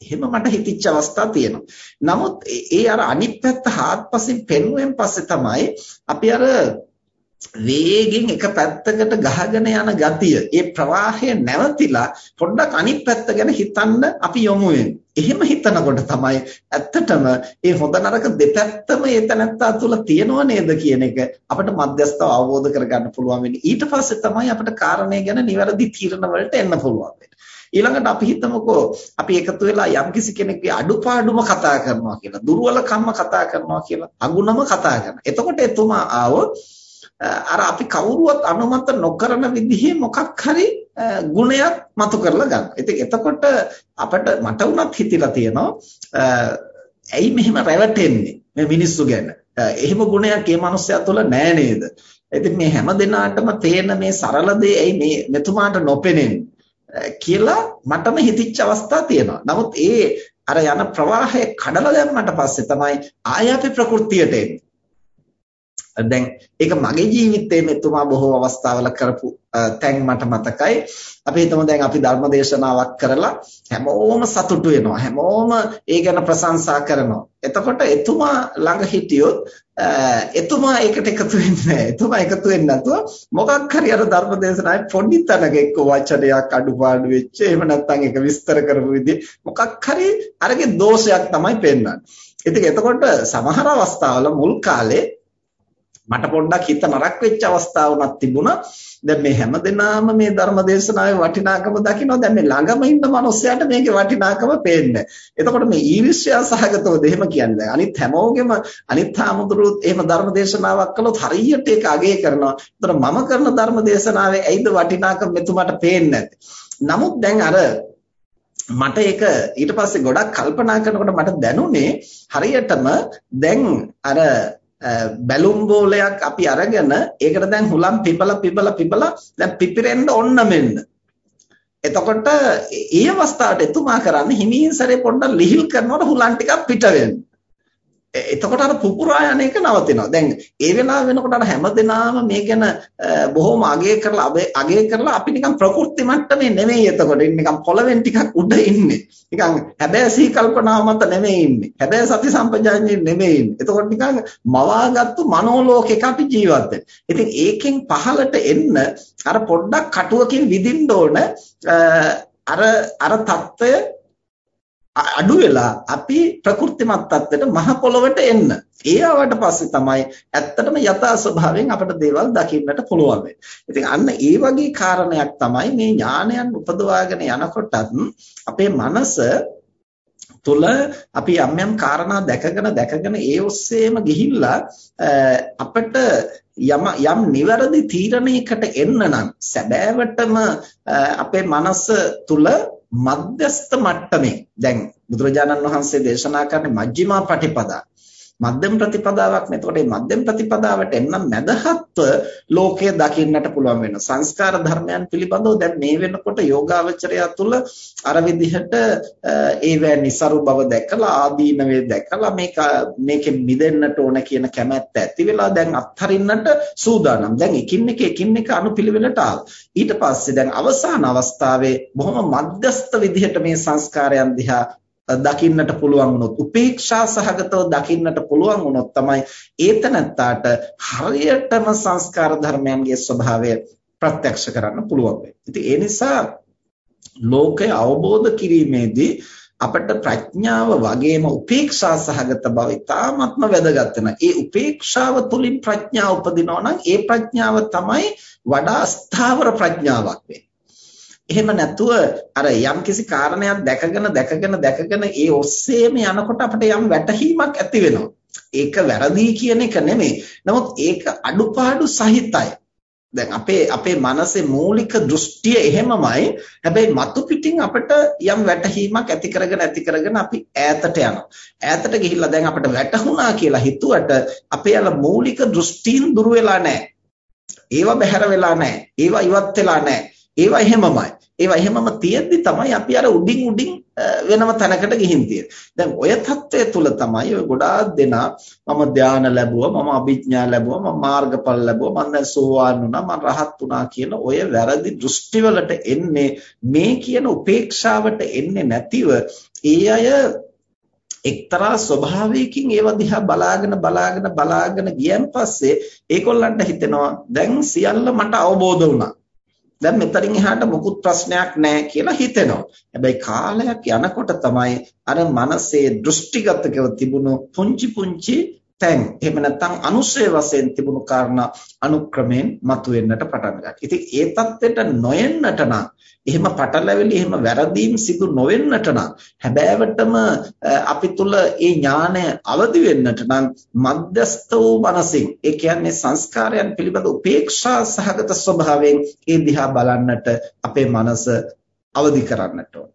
එහෙම මට හිතිච්ච අවස්ථා තියෙනවා. නමුත් ඒ අර අනිත් පැත්ත හාත්පසින් පෙන්වෙන් පස්සේ තමයි අපි අර වේගෙන් එක පැත්තකට ගහගෙන යන ගතිය ඒ ප්‍රවාහය නැවතිලා පොඩ්ඩක් අනිත් පැත්ත ගැන හිතන්න අපි යොමු එහෙම හිතනකොට තමයි ඇත්තටම මේ හොඳ නරක දෙපැත්තම ඒ තැනත්තා තුළ තියෙනව නේද කියන එක අපිට මධ්‍යස්ථව අවබෝධ කරගන්න පුළුවන් වෙන්නේ. ඊට පස්සේ තමයි අපිට කාරණේ ගැන නිවැරදි තීරණ වලට එන්න පුළුවන් වෙන්නේ. ඊළඟට අපි හිතමුකෝ අපි එකතු වෙලා යම්කිසි කෙනෙක්ගේ අඩුපාඩුම කතා කරනවා කියලා, දුර්වලකම්ම කතා කරනවා කියලා, අගුණම කතා කරනවා. එතකොට එතුමා ආවොත් අර අපි කවුරුවත් අනුමත නොකරන විදිහේ මොකක් හරි ගුණයක් මතු කරලා ගන්න. ඉතින් එතකොට අපිට මට උනත් හිතිලා තියෙනවා ඇයි මෙහෙම රැවටෙන්නේ මේ මිනිස්සු ගැන. එහෙම ගුණයක් මේ මිනිස්සයා තුළ නෑ නේද? ඉතින් මේ හැම දිනාටම තේන මේ සරල දේ ඇයි මේ මෙතුමාට නොපෙනෙන්නේ කියලා මටම හිතිච්ච අවස්ථා තියෙනවා. නමුත් ඒ අර යන ප්‍රවාහය කඩලා දැම්මට පස්සේ තමයි ආය අපි ප්‍රകൃතියට එන්නේ. දැන් ඒක මගේ ජීවිතයේ මෙතුමා බොහෝ අවස්ථාවල කරපු තැන් මට මතකයි. අපි හිතමු දැන් අපි ධර්ම දේශනාවක් කරලා හැමෝම සතුටු වෙනවා. හැමෝම ඒ ගැන ප්‍රශංසා කරනවා. එතකොට එතුමා ළඟ හිටියොත් එතුමා ඒකට එකතු වෙන්නේ නැහැ. එතුමා එකතු වෙන්නේ නැතුව මොකක් හරි අර ධර්ම දේශනාවේ පොඩි තැනක එක්ක වචනයක් අඩුපාඩු වෙච්ච එහෙම නැත්නම් ඒක විස්තර කරපු විදිහ මොකක් හරි අරගේ දෝෂයක් තමයි පෙන්වන්නේ. ඉතින් එතකොට සමහර අවස්ථාවල මුල් කාලේ මට පොඩ්ඩක් හිත නරක වෙච්ච අවස්ථාවක් තිබුණා. දැන් මේ හැමදෙනාම මේ ධර්ම දේශනාවේ වටිනාකම දකිනවා. දැන් මේ ළඟම ඉන්න මිනිස්සයාට මේකේ වටිනාකම පේන්නේ එතකොට මේ ඊර්ෂ්‍යා සහගතවද එහෙම කියන්නේ. අනිත් හැමෝගෙම අනිත් ආමුදුරුත් එහෙම ධර්ම දේශනාවක් කළොත් හරියට ඒක අගය කරනවා. ඒතර මම කරන ධර්ම දේශනාවේ ඇයිද වටිනාකම මෙතුමාට පේන්නේ නමුත් දැන් අර මට ඒක ඊට පස්සේ ගොඩක් කල්පනා කරනකොට මට දැනුනේ හරියටම දැන් අර බැලුම් බෝලයක් අපි අරගෙන ඒකට දැන් හුලම් පිපලා පිපලා පිපලා දැන් පිපිරෙන්න ඕන්න මෙන්න. එතකොට ඒ අවස්ථාවට එතුමා කරන්නේ හිමින් සැරේ පොඩ්ඩක් ලිහිල් කරනකොට හුලම් ටිකක් පිට වෙන්න. එතකොට අර පුපුරා යන එක නවතිනවා. දැන් ඒ වෙලාව වෙනකොට අර හැමදෙනාම මේ ගැන බොහොම අගය කරලා අගය කරලා අපි නිකන් ප්‍රකෘති මට්ටමේ නෙමෙයි එතකොට. නිකන් පොළවෙන් ටිකක් උඩ ඉන්නේ. නිකන් හැබැයි සී කල්පනාව මත නෙමෙයි ඉන්නේ. හැබැයි සති සම්පජාඤ්ඤේ නෙමෙයි ඉන්නේ. එතකොට නිකන් මවාගත්තු මනෝලෝකයක අපි ජීවත් වෙන. ඉතින් ඒකෙන් පහළට එන්න අර පොඩ්ඩක් කටුවකින් විදින්න ඕන අර අර தত্ত্বය අඩු වෙලා අපි ප්‍රකෘතිමත් තත්ත්වයට මහ පොළවට එන්න. ඒ ආවට පස්සේ තමයි ඇත්තටම යථා ස්වභාවයෙන් අපට දේවල් දකින්නට පුළුවන් ඉතින් අන්න ඒ වගේ කාරණයක් තමයි මේ ඥානයන් උපදවාගෙන යනකොටත් අපේ මනස තුල අපි යම් යම් කාරණා දැකගෙන දැකගෙන ඒ ඔස්සේම ගිහිල්ලා අපිට යම යම් නිවැරදි තීරණයකට එන්න නම් සැබෑවටම අපේ මනස තුල මධ්‍යස්ත මට්ටමේ දැන් බුදුරජාණන් වහන්සේ දේශනා කරන්නේ මජ්ක්‍ධිමා පටිපදා. මධ්‍යම ප්‍රතිපදාවක් නේ. එතකොට මේ මධ්‍යම ප්‍රතිපදාවට එන්නම් මැදහත්ව ලෝකය දකින්නට පුළුවන් වෙනවා. සංස්කාර ධර්මයන් පිළිබඳව දැන් මේ වෙනකොට යෝගාවචරය තුළ අර විදිහට ඒවැ નિසරු බව දැකලා ආදීනවේ දැකලා මේක මේකෙන් මිදෙන්නට ඕන කියන කැමැත්ත ඇති වෙලා දැන් අත්හරින්නට සූදානම්. දැන් එකින් එක එකින් එක අනුපිළිවෙලට ආවා. ඊට පස්සේ දැන් අවසාන අවස්ථාවේ බොහොම මධ්‍යස්ත විදිහට මේ සංස්කාරයන් දිහා දකින්නට පුළුවන් වුණොත් උපේක්ෂා සහගතව දකින්නට පුළුවන් වුණොත් තමයි ඒතනත්තාට හරියටම සංස්කාර ධර්මයන්ගේ ස්වභාවය ප්‍රත්‍යක්ෂ කරන්න පුළුවන් වෙන්නේ. ඉතින් ඒ නිසා ලෝකය අවබෝධ කිරීමේදී අපට ප්‍රඥාව වගේම උපේක්ෂා සහගත බව ඉතාමත්ම වැදගත් වෙනවා. ඒ උපේක්ෂාව තුලින් ප්‍රඥාව උපදිනවා නම් ඒ ප්‍රඥාව තමයි වඩා ස්ථාවර ප්‍රඥාවක් වෙන්නේ. එහෙම නැතුව අර යම්කිසි කාරණයක් දැකගෙන දැකගෙන දැකගෙන ඒ ඔස්සේම යනකොට අපිට යම් වැටහීමක් ඇති වෙනවා. ඒක වැරදි කියන එක නෙමෙයි. නමුත් ඒක අඩුපාඩු සහිතයි. දැන් අපේ අපේ මනසේ මූලික දෘෂ්ටිය එහෙමමයි. හැබැයි මතු පිටින් අපිට යම් වැටහීමක් ඇති කරගෙන ඇති කරගෙන අපි ඈතට යනවා. ඈතට ගිහිල්ලා දැන් අපිට වැටහුණා කියලා හිතුවට අපේ අර මූලික දෘෂ්ටීන් දුර වෙලා නැහැ. ඒවා බැහැර වෙලා නැහැ. ඒවා ඉවත් වෙලා නැහැ. ඒවා එහෙමමයි. ඒවා එහෙමම තියෙද්දි තමයි අපි අර උඩින් උඩින් වෙනම තැනකට ගිහින් තියෙන්නේ. දැන් ඔය தත්ත්වය තුල තමයි ඔය ගොඩාක් දෙනා මම ධානය ලැබුවා, මම අභිඥා ලැබුවා, මම මාර්ගඵල ලැබුවා, මම දැන් සෝවාන් වුණා, මම රහත් වුණා කියන ඔය වැරදි දෘෂ්ටිවලට එන්නේ මේ කියන උපේක්ෂාවට එන්නේ නැතිව ඒ අය එක්තරා ස්වභාවයකින් ඒව දිහා බලාගෙන බලාගෙන බලාගෙන ගියන් පස්සේ ඒගොල්ලන්ට හිතෙනවා දැන් සියල්ල මට අවබෝධ වුණා. දැන් මෙතනින් එහාට මොකුත් ප්‍රශ්නයක් නැහැ කියලා හිතෙනවා. හැබැයි කාලයක් යනකොට තමයි අර මනසේ දෘෂ්ටිගතකව තිබුණු පුංචි පුංචි තැන් එහෙම නැත්නම් අනුශය වශයෙන් තිබුණු කාරණා අනුක්‍රමයෙන් මතුවෙන්නට පටන් ගන්නවා. ඉතින් ඒ தත්වෙට නොයෙන්නට නම් එහෙම පටලැවිලි එහෙම වැරදීම් සිදු නොවෙන්නට නම් හැබෑවටම අපි තුල ඒ ඥානය අවදි වෙන්නට නම් මධ්‍යස්ත වූ මනසින් ඒ කියන්නේ සංස්කාරයන් පිළිබඳ උපේක්ෂා සහගත ස්වභාවයෙන් ඒ දිහා බලන්නට අපේ මනස අවදි කරන්නට ඕන.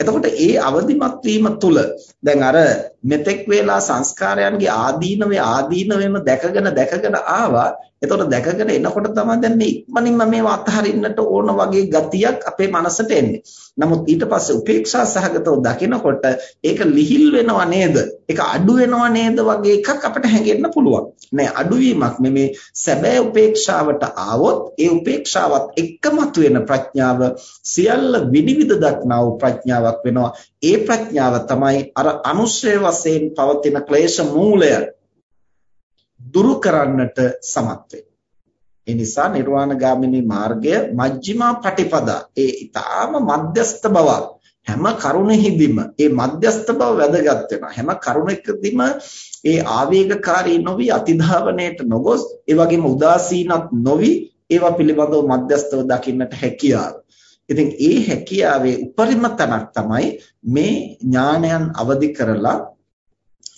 එතකොට ඒ අවදිමත් වීම තුල දැන් අර මෙතෙක් වේලා සංස්කාරයන්ගේ ආදීනවේ ආදීනවෙම දැකගෙන දැකගෙන ආවා එතකොට දැකගෙන එනකොට තමයි දැන් මේ ඉක්මනින්ම මේව අත්හරින්නට ඕන වගේ ගතියක් අපේ මනසට එන්නේ. නමුත් ඊට පස්සේ උපේක්ෂා සහගතව දකිනකොට ඒක ලිහිල් වෙනව නේද? ඒක අඩු වෙනව නේද වගේ එකක් අපිට හැඟෙන්න පුළුවන්. නෑ අඩුවීමක් නෙමේ සැබෑ උපේක්ෂාවට ආවොත් ඒ උපේක්ෂාවත් එක්කමතු වෙන ප්‍රඥාව සියල්ල විනිවිද දක්නා වූ ප්‍රඥාවක් වෙනවා. ඒ ප්‍රඥාව තමයි අර අනුශය වශයෙන් පවතින ක්ලේශ මූලය දුරු කරන්නට සමත් ඒ නිසා නිර්වාණගාමිනී මාර්ගය මජ්ක්‍ධිමා පටිපදා. ඒ ඊටාම මධ්‍යස්ත බව හැම කරුණෙහිදීම ඒ මධ්‍යස්ත බව වැදගත් වෙනවා. හැම කරුණකදීම ඒ ආවේගකාරී නොවි අතිධාවනයට නොගොස් ඒ වගේම උදාසීනත් නොවි ඒවා පිළිබඳව මධ්‍යස්තව දකින්නට හැකියාව. ඉතින් ඒ හැකියාවේ උපරිම තැනක් තමයි මේ ඥානයන් අවදි කරලා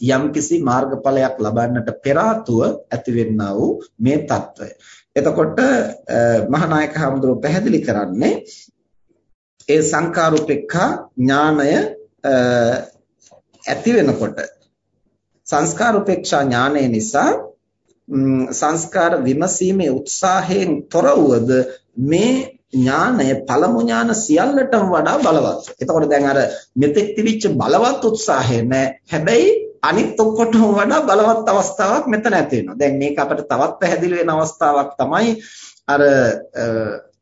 යම්කිසි මාර්ගඵලයක් ලබන්නට පෙර ඇතිවෙන්නා වූ මේ తত্ত্বය. එතකොට මහානායක හැමදෙරෝ පැහැදිලි කරන්නේ ඒ සංකාරුපෙක්ඛා ඥාණය ඇති වෙනකොට සංස්කාර උපේක්ෂා ඥානය නිසා සංස්කාර විමසීමේ උත්සාහයෙන් තොර වුවද මේ ඥානය පළමු ඥාන සියල්ලටම වඩා බලවත්. එතකොට දැන් අර මෙතෙක් තිබිච්ච බලවත් උත්සාහය නෑ. හැබැයි අනිත් ඔක්කොටම වඩා බලවත් අවස්ථාවක් මෙතන ඇති වෙනවා. දැන් මේක අපිට තවත් පැහැදිලි වෙන අවස්ථාවක් තමයි අර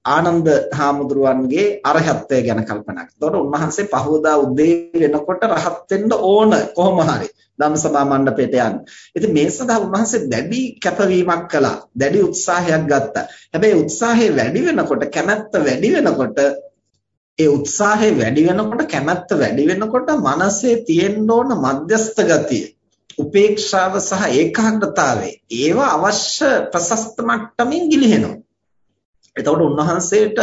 ආනන්ද හාමුදුරුවන්ගේ අරහත්ත්වය ගැන කල්පනා කරනවා. එතකොට උන්වහන්සේ පහවදා උදේ වෙනකොට රහත් වෙන්න ඕන කොහොම හරි. ධම්සභා මණ්ඩපයට යන්න. ඉතින් මේ සඳහා උන්වහන්සේ දැඩි කැපවීමක් කළා. දැඩි උත්සාහයක් ගත්තා. හැබැයි උත්සාහය වැඩි වෙනකොට කැමැත්ත වැඩි වෙනකොට ඒ උත්සාහය වැඩි වෙනකොට කැමැත්ත වැඩි වෙනකොට මනසේ තියෙන්න ඕන මධ්‍යස්ත ගතිය උපේක්ෂාව සහ ඒකාග්‍රතාවය ඒවා අවශ්‍ය ප්‍රශස්ත මට්ටමින් ගිලිහෙනවා එතකොට උන්වහන්සේට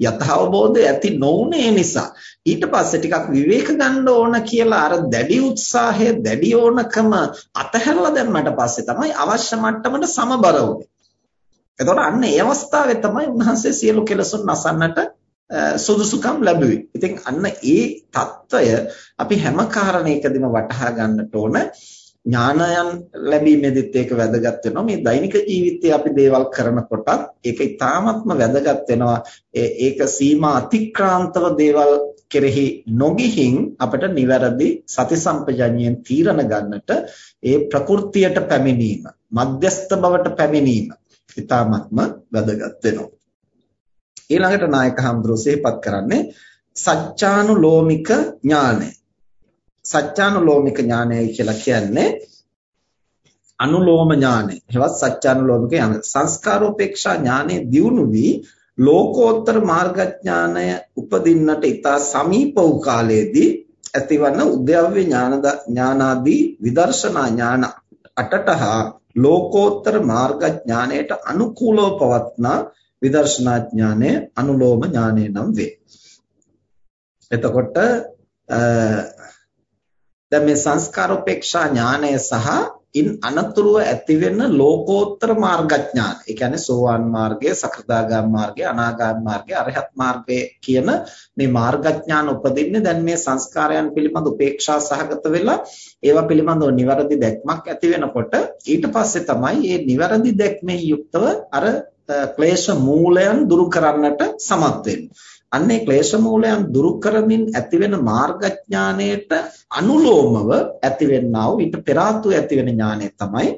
යථාබෝධය ඇති නොඋනේ නිසා ඊට පස්සේ ටිකක් විවේක ගන්න ඕන කියලා අර දැඩි උත්සාහය දැඩි ඕනකම අතහැරලා දැම්මට පස්සේ තමයි අවශ්‍ය මට්ටමට සමබර වුනේ. එතකොට අන්න ඒ අවස්ථාවේ තමයි උන්වහන්සේ සියලු කෙලසුන් නසන්නට සුදුසුකම් ලැබුවේ. ඉතින් අන්න ඒ తত্ত্বය අපි හැම කාරණයකදීම වටහා ගන්නට ඕන. ඥානයන් ලැබීමේදීත් ඒක වැදගත් වෙනවා. මේ දෛනික ජීවිතයේ අපි දේවල් කරනකොටත් ඒක ඉතාමත්ම වැදගත් වෙනවා. ඒක සීමා අතික්‍රාන්තව දේවල් කෙරෙහි නොගිහින් අපට නිවැරදි සති සම්පජඤ්ඤයෙන් තීරණ ගන්නට ඒ ප්‍රകൃතියට පැමිණීම, මධ්‍යස්ත බවට පැමිණීම ඉතාමත්ම වැදගත් වෙනවා. ඊළඟට නායක හඳුරෝ සිහිපත් කරන්නේ සත්‍යානුලෝමික ඥානය. සත්‍යානුලෝමික ඥානය කියලා කියන්නේ අනුලෝම ඥානය. හෙවත් සත්‍යානුලෝමික ඥානය. සංස්කාරෝපේක්ෂා ඥානය දියුණු වී ලෝකෝත්තර මාර්ගඥානය උපදින්නට ඉතා සමීප වූ කාලයේදී ඇතිවන උද්‍යව්‍ය ඥාන ඥානාදී විදර්ශනා ඥාන අටටහා ලෝකෝත්තර මාර්ගඥානයට අනුකූලව පවත්නා විදර්ශනා ඥානය අනුලෝම ඥානය නම් වේ. එතකොට දැන් මේ සංස්කාරෝපේක්ෂා ඥානය සහ ඉන් අනතුරුව ඇතිවෙන ලෝකෝත්තර මාර්ගඥාන. ඒ කියන්නේ සෝවාන් මාර්ගය, සකෘදාගාම මාර්ගය, අනාගාම මාර්ගය, අරහත් මාර්ගය කියන මේ මාර්ගඥාන උපදින්නේ දැන් මේ සංස්කාරයන් පිළිබඳ උපේක්ෂා සහගත වෙලා ඒවා පිළිබඳව නිවැරදි දැක්මක් ඇති වෙනකොට ඊට පස්සේ තමයි මේ නිවැරදි දැක්මෙන් යුක්තව අර ක්ලේශ මූලයන් දුරු කරන්නට සමත් අන්නේ ක්ලේශ මූලයන් දුරු කරමින් ඇතිවෙන මාර්ගඥානයට අනුලෝමව ඇතිවෙනා වූ ඊට පෙර ආතු ඇතිවෙන ඥානය තමයි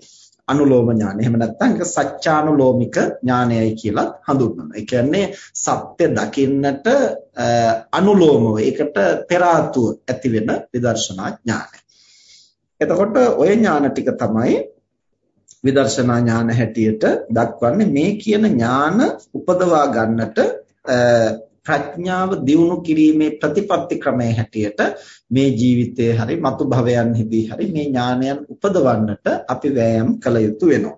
අනුලෝම ඥානය. එහෙම නැත්නම් ඒක සත්‍යානුලෝමික ඥානයයි කියලා හඳුන්වනවා. ඒ කියන්නේ සත්‍ය දකින්නට අනුලෝමව ඒකට පෙර ආතුව ඇතිවෙන විදර්ශනා ඥානය. එතකොට ওই ඥාන ටික තමයි විදර්ශනා ඥාන හැටියට දක්වන්නේ මේ කියන ඥාන උපදවා ගන්නට ප්‍රඥාව දියුණු කිරීමේ ප්‍රතිපත්ති ක්‍රමයේ හැටියට මේ ජීවිතයේ හරි මතු භවයන්හිදී හරි මේ ඥානයන් උපදවන්නට අපි වෑයම් කළ යුතු වෙනවා.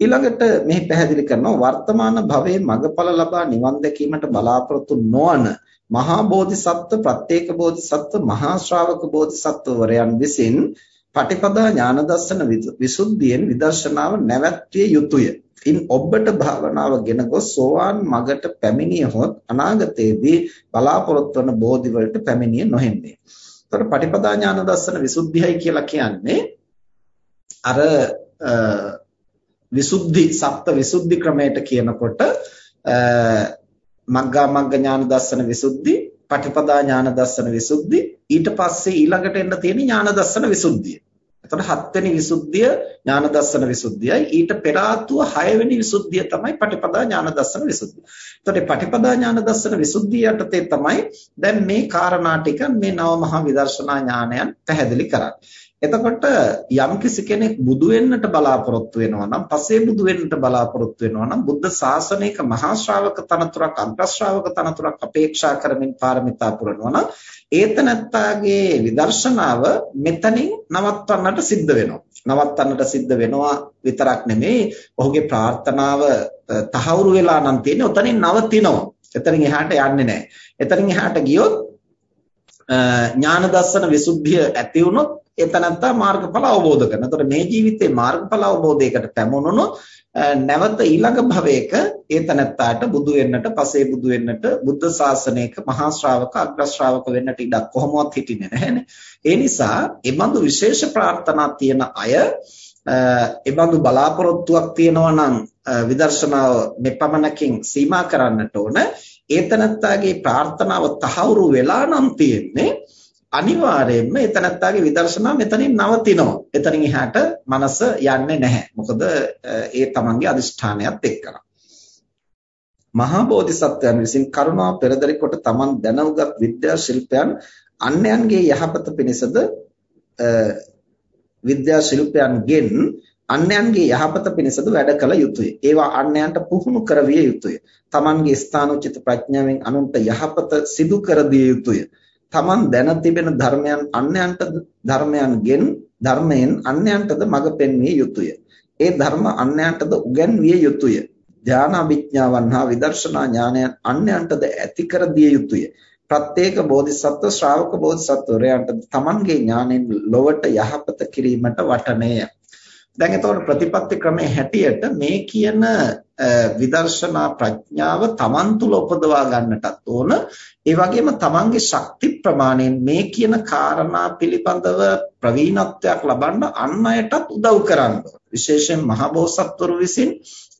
ඊළඟට මෙහි පැහැදිලි කරනවා වර්තමාන භවයේ මඟඵල ලබා නිවන් දැකීමට බලාපොරොත්තු නොවන මහා බෝධිසත්ව ප්‍රත්‍යේක බෝධිසත්ව මහා ශ්‍රාවක බෝධිසත්වවරයන් විසින් පටිපදා ඥාන දර්ශන විසුද්ධියෙන් විදර්ශනාව නැවැත්විය යුතුය. ඉන් ඔබට භාවනාව ගෙන ගොස් සෝවාන් මගට පැමිණියහොත් අනාගතයේදී බලාපොරොත්තු වන බෝධි වලට පැමිණිය නොහෙන්නේ. එතකොට පටිපදා ඥාන දර්ශන විසුද්ධියයි කියලා කියන්නේ අර විසුද්ධි සප්ත විසුද්ධි ක්‍රමයට කියනකොට මග්ගා මග්ග ඥාන දර්ශන විසුද්ධි, පටිපදා ඥාන දර්ශන විසුද්ධි, ඊට පස්සේ ඊළඟට එන්න තියෙන ඥාන දර්ශන විසුද්ධිය. එතකොට හත්වෙනි විසුද්ධිය ඥාන දර්ශන විසුද්ධියයි ඊට පෙර ආතුව හයවෙනි විසුද්ධිය තමයි පටිපදා ඥාන දර්ශන විසුද්ධිය. එතකොට පටිපදා ඥාන දර්ශන විසුද්ධිය යටතේ තමයි දැන් මේ කාරණා ටික මේ නව මහා විදර්ශනා ඥානයන් පැහැදිලි කරන්නේ. එතකොට යම්කිසි කෙනෙක් බුදු වෙන්නට බලාපොරොත්තු වෙනවා නම් පසේ බුදු වෙන්නට බලාපොරොත්තු වෙනවා නම් බුද්ධ ශාසනයක මහා ශ්‍රාවක තනතුරක් අග්‍ර ශ්‍රාවක තනතුරක් අපේක්ෂා කරමින් පාරමිතා පුරනවා නම් ඒතනත්තාගේ විදර්ශනාව මෙතනින් නවත්වන්නට සිද්ධ වෙනවා. නවත්වන්නට සිද්ධ වෙනවා විතරක් නෙමෙයි ඔහුගේ ප්‍රාර්ථනාව තහවුරු වෙලා නම් තියෙන්නේ උතනින් නවතිනවා. එතනින් එහාට යන්නේ නැහැ. එතනින් එහාට ගියොත් ඥාන දර්ශන විසුද්ධිය ඇති වුණොත් එතනත්තා මාර්ගඵල අවබෝධ කරනවා. එතකොට මේ ජීවිතේ මාර්ගඵල අවබෝධයකට පැමුණුණොත් නැවත ඊළඟ භවයක ඒතනත්තාට බුදු වෙන්නට, පසේ බුදු වෙන්නට, බුද්ධ ශාසනයක මහා ශ්‍රාවක, අග්‍ර ශ්‍රාවක වෙන්නට ඉඩක් කොහොමවත් හිටින්නේ නැහැනේ. ඒ නිසා එබඳු විශේෂ ප්‍රාර්ථනා තියෙන අය එබඳු බලාපොරොත්තුවක් තියෙනවා නම් විදර්ශනාව මෙපමණකින් සීමා කරන්නට ඕන. ඒතනත්තාගේ ප්‍රාර්ථනාව තහවුරු වෙලා නම් තියෙන්නේ අනිවාර්යයෙන්ම එතනත්තාගේ විදර්ශනා මෙතනින් නවතිනවා. එතනින් එහාට මනස යන්නේ නැහැ. මොකද ඒ තමන්ගේ අදිෂ්ඨානයත් එක්කලා. මහා බෝධිසත්වයන් විසින් කරුණා පෙරදරි කොට තමන් දැනුගත් විද්‍යා ශිල්පයන් අන්‍යයන්ගේ යහපත පිණිසද විද්‍යා ශිල්පයන්ගෙන් අන්‍යයන්ගේ යහපත පිණිසද වැඩ කළ යුතුය. ඒවා අන්‍යයන්ට පුහුණු කරවිය යුතුය. තමන්ගේ ස්ථානෝචිත ප්‍රඥාවෙන් අනුන්ට යහපත සිදු කර දිය යුතුය. තමන් දැන තිබෙන ධර්මයන් අන්‍යයන්ට ධර්මයන්ගෙන් ධර්මයෙන් අන්‍යයන්ටද මඟ පෙන්විය යුතුය. ඒ ධර්ම අන්‍යයන්ටද උගන්විය යුතුය. ධානා විඥාවන් හා විදර්ශනා ඥානයන් අන්‍යයන්ටද ඇති කර දිය යුතුය. ප්‍රත්‍යේක බෝධිසත්ව ශ්‍රාවක බෝධිසත්වරයන්ට තමන්ගේ ඥාණයෙන් ලොවට යහපත කිරීමට වටනේය. දැන් එතකොට ප්‍රතිපත්ති ක්‍රමයේ හැටියට මේ කියන විදර්ශනා ප්‍රඥාව තමන් තුළ උපදවා ගන්නටත් ඕන. ඒ වගේම තමන්ගේ ශක්ති ප්‍රමාණයෙන් මේ කියන කාරණා පිළිබඳව ප්‍රවීණත්වයක් ලබන්න අන් අයටත් උදව් කරන්න විශේෂයෙන් මහබෝසත්වරු විසින්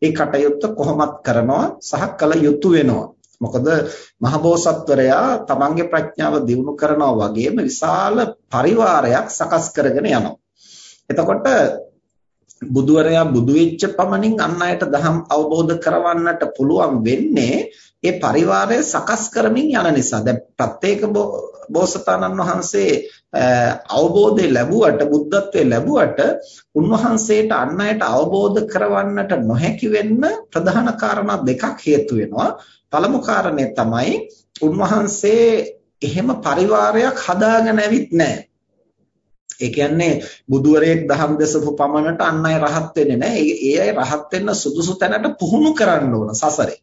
ඒ කටයුත්ත කොහොමත් කරනවා සහ කළ යුතු වෙනවා. මොකද මහබෝසත්වරයා තමන්ගේ ප්‍රඥාව දියුණු කරනවා වගේම විශාල පරිවාරයක් සකස් කරගෙන යනවා. එතකොට බුදුවරයා බුදු වෙච්ච පමණින් අන් අයට දහම් අවබෝධ කරවන්නට පුළුවන් වෙන්නේ ඒ පරිවාරය සකස් කරමින් යන නිසා. දැන් ප්‍රත්‍යේක බෝසතාණන් වහන්සේ අවබෝධය ලැබුවට බුද්ධත්වයේ ලැබුවට උන්වහන්සේට අන් අයට අවබෝධ කරවන්නට නොහැකි වෙන්න ප්‍රධාන කාරණා දෙකක් හේතු වෙනවා. පළමු කාරණේ තමයි උන්වහන්සේ එහෙම පරිවාරයක් හදාගෙන ඇවිත් නැහැ. ඒ කියන්නේ බුදුවරයෙක් දහම් දෙසපු පමණට අන් අය රහත් වෙන්නේ නැහැ. ඒ අය රහත් වෙන්න සුදුසු තැනට පුහුණු කරන්න ඕන සසරේ.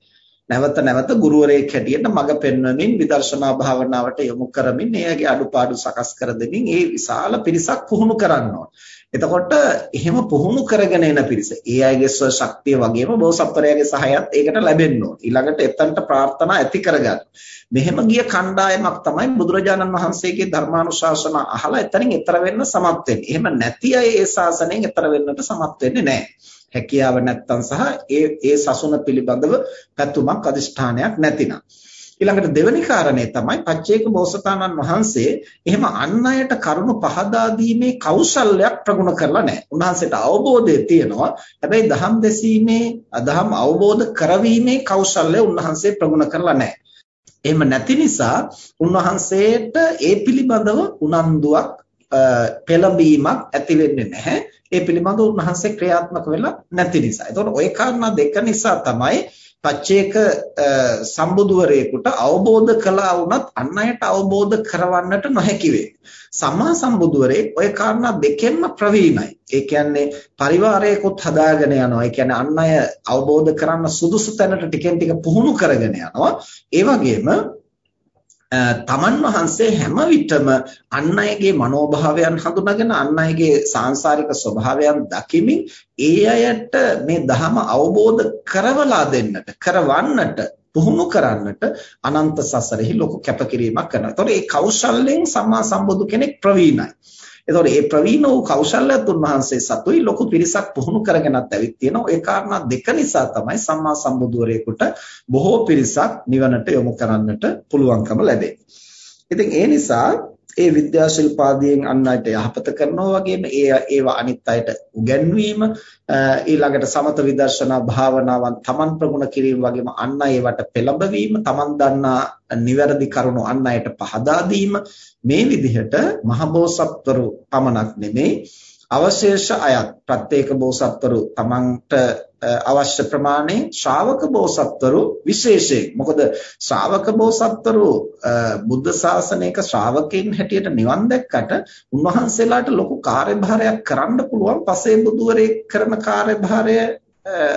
නැවත නැවත ගුරුවරයෙක් හැටියට මඟ පෙන්වමින් විදර්ශනා භාවනාවට යොමු කරමින් එයාගේ අඩුපාඩු සකස් කර දෙමින් ඒ විශාල පිරිසක් පුහුණු කරන්න ඕන. එතකොට එහෙම පුහුණු කරගෙන එන පිරිස ඒ අයගේ ස්ව ශක්තිය වගේම බෝසත්වරයාගේ සහයත් ඒකට ලැබෙන්න ඕන. ඊළඟට එතනට ප්‍රාර්ථනා ඇති කරගන්න. මෙහෙම ගිය කණ්ඩායමක් තමයි බුදුරජාණන් වහන්සේගේ ධර්මානුශාසන අහලා එතනින් එතර වෙන්න සමත් වෙන්නේ. එහෙම නැති අය ඒ ශාසනයෙන් එතර වෙන්නට සමත් වෙන්නේ නැහැ. හැකියාව නැත්තම් සහ ඒ ඒ සසුන පිළිබඳව පැතුමක් අදිෂ්ඨානයක් නැතිනම්. ඊළඟට දෙවෙනි කාරණේ තමයි පච්චේක බෝසතාණන් වහන්සේ එහෙම අන් අයට කරුණ පහදා දීමේ කෞශල්‍යයක් ප්‍රගුණ කරලා නැහැ. උන්වහන්සේට අවබෝධය තියෙනවා. හැබැයි දහම් දෙසීමේ අදහම් අවබෝධ කරවීමේ කෞශල්‍ය උන්වහන්සේ ප්‍රගුණ කරලා නැහැ. එහෙම නැති නිසා උන්වහන්සේට ඒ පිළිබඳව උනන්දුවක් පෙළඹීමක් ඇති වෙන්නේ නැහැ. ඒ පිළිබඳව උන්වහන්සේ ක්‍රියාත්මක වෙලා නැති නිසා. ඒතකොට ওই කාරණා දෙක නිසා තමයි පච්චේක සම්බුදුවරයෙකුට අවබෝධ කළා වුණත් අන් අයට අවබෝධ කරවන්නට නොහැකි වේ. සම්මා සම්බුදුවරේ ওই කාරණා දෙකෙන්ම ප්‍රවීණයි. ඒ කියන්නේ පරිවාරයකොත් හදාගෙන යනවා. ඒ කියන්නේ අන් අය අවබෝධ කරන්න සුදුසු තැනට ටිකෙන් ටික පුහුණු කරගෙන යනවා. ඒ වගේම තමන් වහන්සේ හැම විටම අන් අයගේ මනෝභාවයන් හඳුනාගෙන අන් අයගේ සාංශාරික ස්වභාවයන් දකිමින් ඒ අයට මේ ධහම අවබෝධ කරවලා දෙන්නට කරවන්නට පුහුණු කරන්නට අනන්ත සසරෙහි ලොකු කැපකිරීමක් කරනවා. ඒතකොට මේ කෞශල්‍යයෙන් සම්මා සම්බුදු කෙනෙක් ප්‍රවීණයි. එතකොට මේ ප්‍රවීණ වූ කෞශල්‍යත් උන්වහන්සේ සතුයි ලොකු පිරිසක් පුහුණු කරගෙනත් ඇවිත් තියෙනවා. ඒ කාරණා දෙක නිසා තමයි සම්මා සම්බුදුවරයෙකුට බොහෝ පිරිසක් නිවනට යොමු කරන්නට පුළුවන්කම ලැබෙන්නේ. ඉතින් ඒ නිසා ඒ විද්‍යා ශිල්පාදීන් අන් අයට යහපත කරනවා වගේම ඒ ඒවා අනිත් අයට උගන්වීම ඊළඟට සමත විදර්ශනා භාවනාවන් තමන් ප්‍රගුණ කිරීම වගේම අන් අය ඒවට පෙළඹවීම තමන් දන්නා නිවැරදි කරුණු අන් අයට පහදා දීම. මේ විදිහට මහබෝසත්වරු පමණක් නෙමෙයි අවශේෂ අයත් ප්‍රත්‍යේක බෝසත්වරු තමන්ට අවශ්‍ය ප්‍රමාණය ශ්‍රාවක බෝසත්වරු විශේෂයෙන් මොකද ශ්‍රාවක බෝසත්වරු බුද්ධ ශාසනයක ශ්‍රාවකයන් හැටියට නිවන් දැක්කට උන්වහන්සේලාට ලොකු කාර්යභාරයක් කරන්න පුළුවන් පසේ බුදුවරේ කරන කාර්යභාරය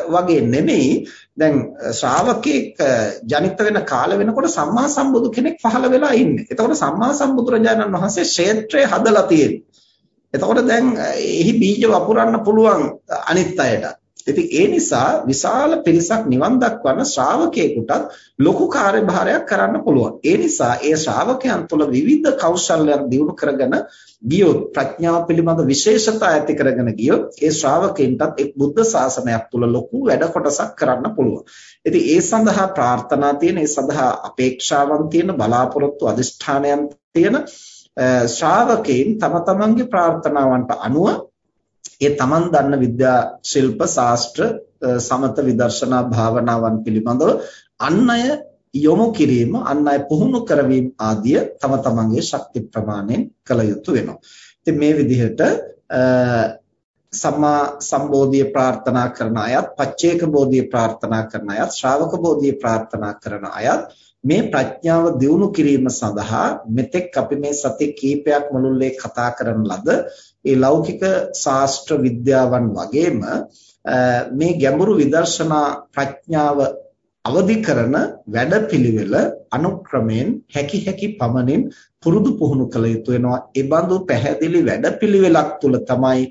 වගේ නෙමෙයි දැන් ශ්‍රාවකෙක් ජනිත වෙන කාල වෙනකොට සම්මා සම්බුදු කෙනෙක් පහළ වෙලා ඉන්නේ. එතකොට සම්මා සම්බුදුරජාණන් වහන්සේ ක්ෂේත්‍රය හදලා තියෙන්නේ. එතකොට දැන් එහි බීජ වපුරන්න පුළුවන් අනිත් අයට. ඉතින් ඒ නිසා විශාල පිරිසක් නිවන් දක්වන ශ්‍රාවකයෙකුටත් ලොකු කාර්යභාරයක් කරන්න පුළුවන්. ඒ නිසා ඒ ශ්‍රාවකයන් තුළ විවිධ කෞශල්‍යයන් දියුණු කරගෙන ගියොත් ප්‍රඥාව පිළිබඳ විශේෂතා ඇති කරගෙන ගියොත් ඒ ශ්‍රාවකයන්ටත් එක් බුද්ධ ශාසනයක් තුළ ලොකු වැඩ කොටසක් කරන්න පුළුවන්. ඉතින් ඒ සඳහා ප්‍රාර්ථනා තියෙන, ඒ සඳහා අපේක්ෂාවන් තියෙන, බලාපොරොත්තු අදිෂ්ඨානයන් තියෙන ශ්‍රාවකයන් තම තමන්ගේ ප්‍රාර්ථනාවන්ට අනුව ඒ තමන් දන්න විද්‍යා ශිල්ප ශාස්ත්‍ර සමත විදර්ශනා භාවනාවන් පිළිබඳව අන් අය යොමු කිරීම අන් අය පුහුණු කරවීම ආදිය තම තමන්ගේ ශක්ති ප්‍රමාණයෙන් කළ යුතු වෙනවා. ඉතින් මේ විදිහට සම්මා සම්බෝධිය ප්‍රාර්ථනා කරන අයත්, පච්චේක බෝධිය ප්‍රාර්ථනා කරන අයත්, ශ්‍රාවක බෝධිය ප්‍රාර්ථනා කරන අයත් මේ ප්‍රඥාව දියුණු කිරීම සඳහා මෙතෙක් අපි මේ සති කීපයක් මුළුල්ලේ කතා කරන ලද ඒ ලෞකික ශාස්ත්‍ර විද්‍යාවන් වගේම මේ ගැඹුරු විදර්ශනා ප්‍රඥාව අවදි කරන වැඩපිළිවෙල අනුක්‍රමයෙන් හැකි හැකි පමණින් පුරුදු පුහුණු කළ යුතු වෙනවා. ඒ බඳු පැහැදිලි වැඩපිළිවෙලක් තුල තමයි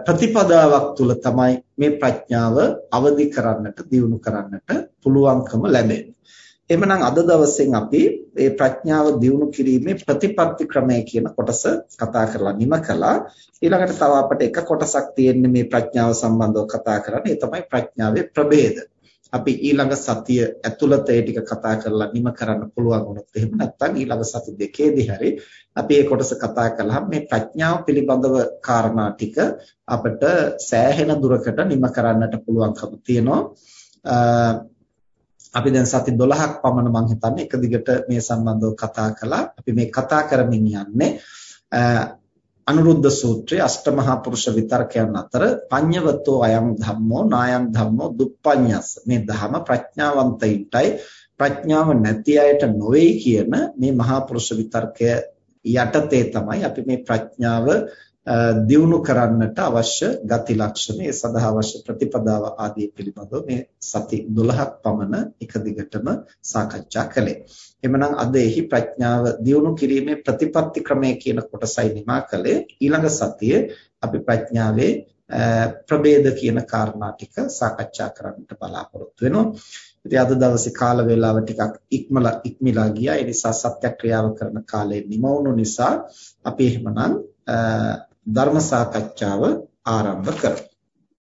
ප්‍රතිපදාවක් තුල තමයි මේ ප්‍රඥාව අවදි කරන්නට දියුණු කරන්නට පුළුවන්කම ලැබෙන්නේ. එhmenan අද දවසෙන් අපි මේ ප්‍රඥාව දියුණු කිරීමේ ප්‍රතිපත්ති ක්‍රමය කියන කොටස කතා කරලා නිම කළා. ඊළඟට තව අපිට එක කොටසක් තියෙන්නේ මේ ප්‍රඥාව සම්බන්ධව කතා කරන්න. ඒ තමයි ප්‍රඥාවේ ප්‍රභේද. අපි ඊළඟ සතිය ඇතුළත ඒ ටික කතා කරලා නිම කරන්න පුළුවන් වුණොත් එහෙම නැත්නම් ඊළඟ සති දෙකේදී හරි අපි මේ කොටස කතා කළාම මේ ප්‍රඥාව පිළිබඳව කාරණා ටික අපිට සෑහෙන දුරකට නිම කරන්නට පුළුවන්කම තියෙනවා. අපි දැන් සති 12ක් පමණ මම හිතන්නේ එක දිගට මේ සම්බන්ධව කතා කළා. අපි මේ කතා කරමින් යන්නේ අනුරුද්ධ සූත්‍රයේ අෂ්ටමහා පුරුෂ විතර්කයන් අතර පඤ්ඤවතෝ අයං ධම්මෝ නායං ධම්මෝ දුප්පඤ්ඤස්ස මේ ධම ප්‍රඥාවන්තයින්ටයි ප්‍රඥාව නැති අයට නොවේයි කියන මේ මහා පුරුෂ විතර්කය යටතේ තමයි අපි මේ ප්‍රඥාව දියුණු කරන්නට අවශ්‍ය ගති ලක්ෂණ ඒ සඳහා අවශ්‍ය ප්‍රතිපදාව ආදී පිළිබඳව මේ සති 12ක් පමණ එක දිගටම සාකච්ඡා කළේ. එhmenan අද එහි ප්‍රඥාව දියුණු කිරීමේ ප්‍රතිපත්ති ක්‍රමය කියන කොටසයි නිමා කළේ. ඊළඟ සතියේ අපි ප්‍රඥාවේ ප්‍රභේද කියන කාරණා ටික සාකච්ඡා කරන්නට බලාපොරොත්තු වෙනවා. ඉතින් අද දවසේ කාල වේලාව ටිකක් ඉක්මලා ඉක්මලා ගියා. ඒ නිසා සත්‍යක්‍රියාව කරන කාලය නිමවුණු නිසා අපි එහෙමනම් ධර්ම සාකච්ඡාව ආරම්භ කරමු.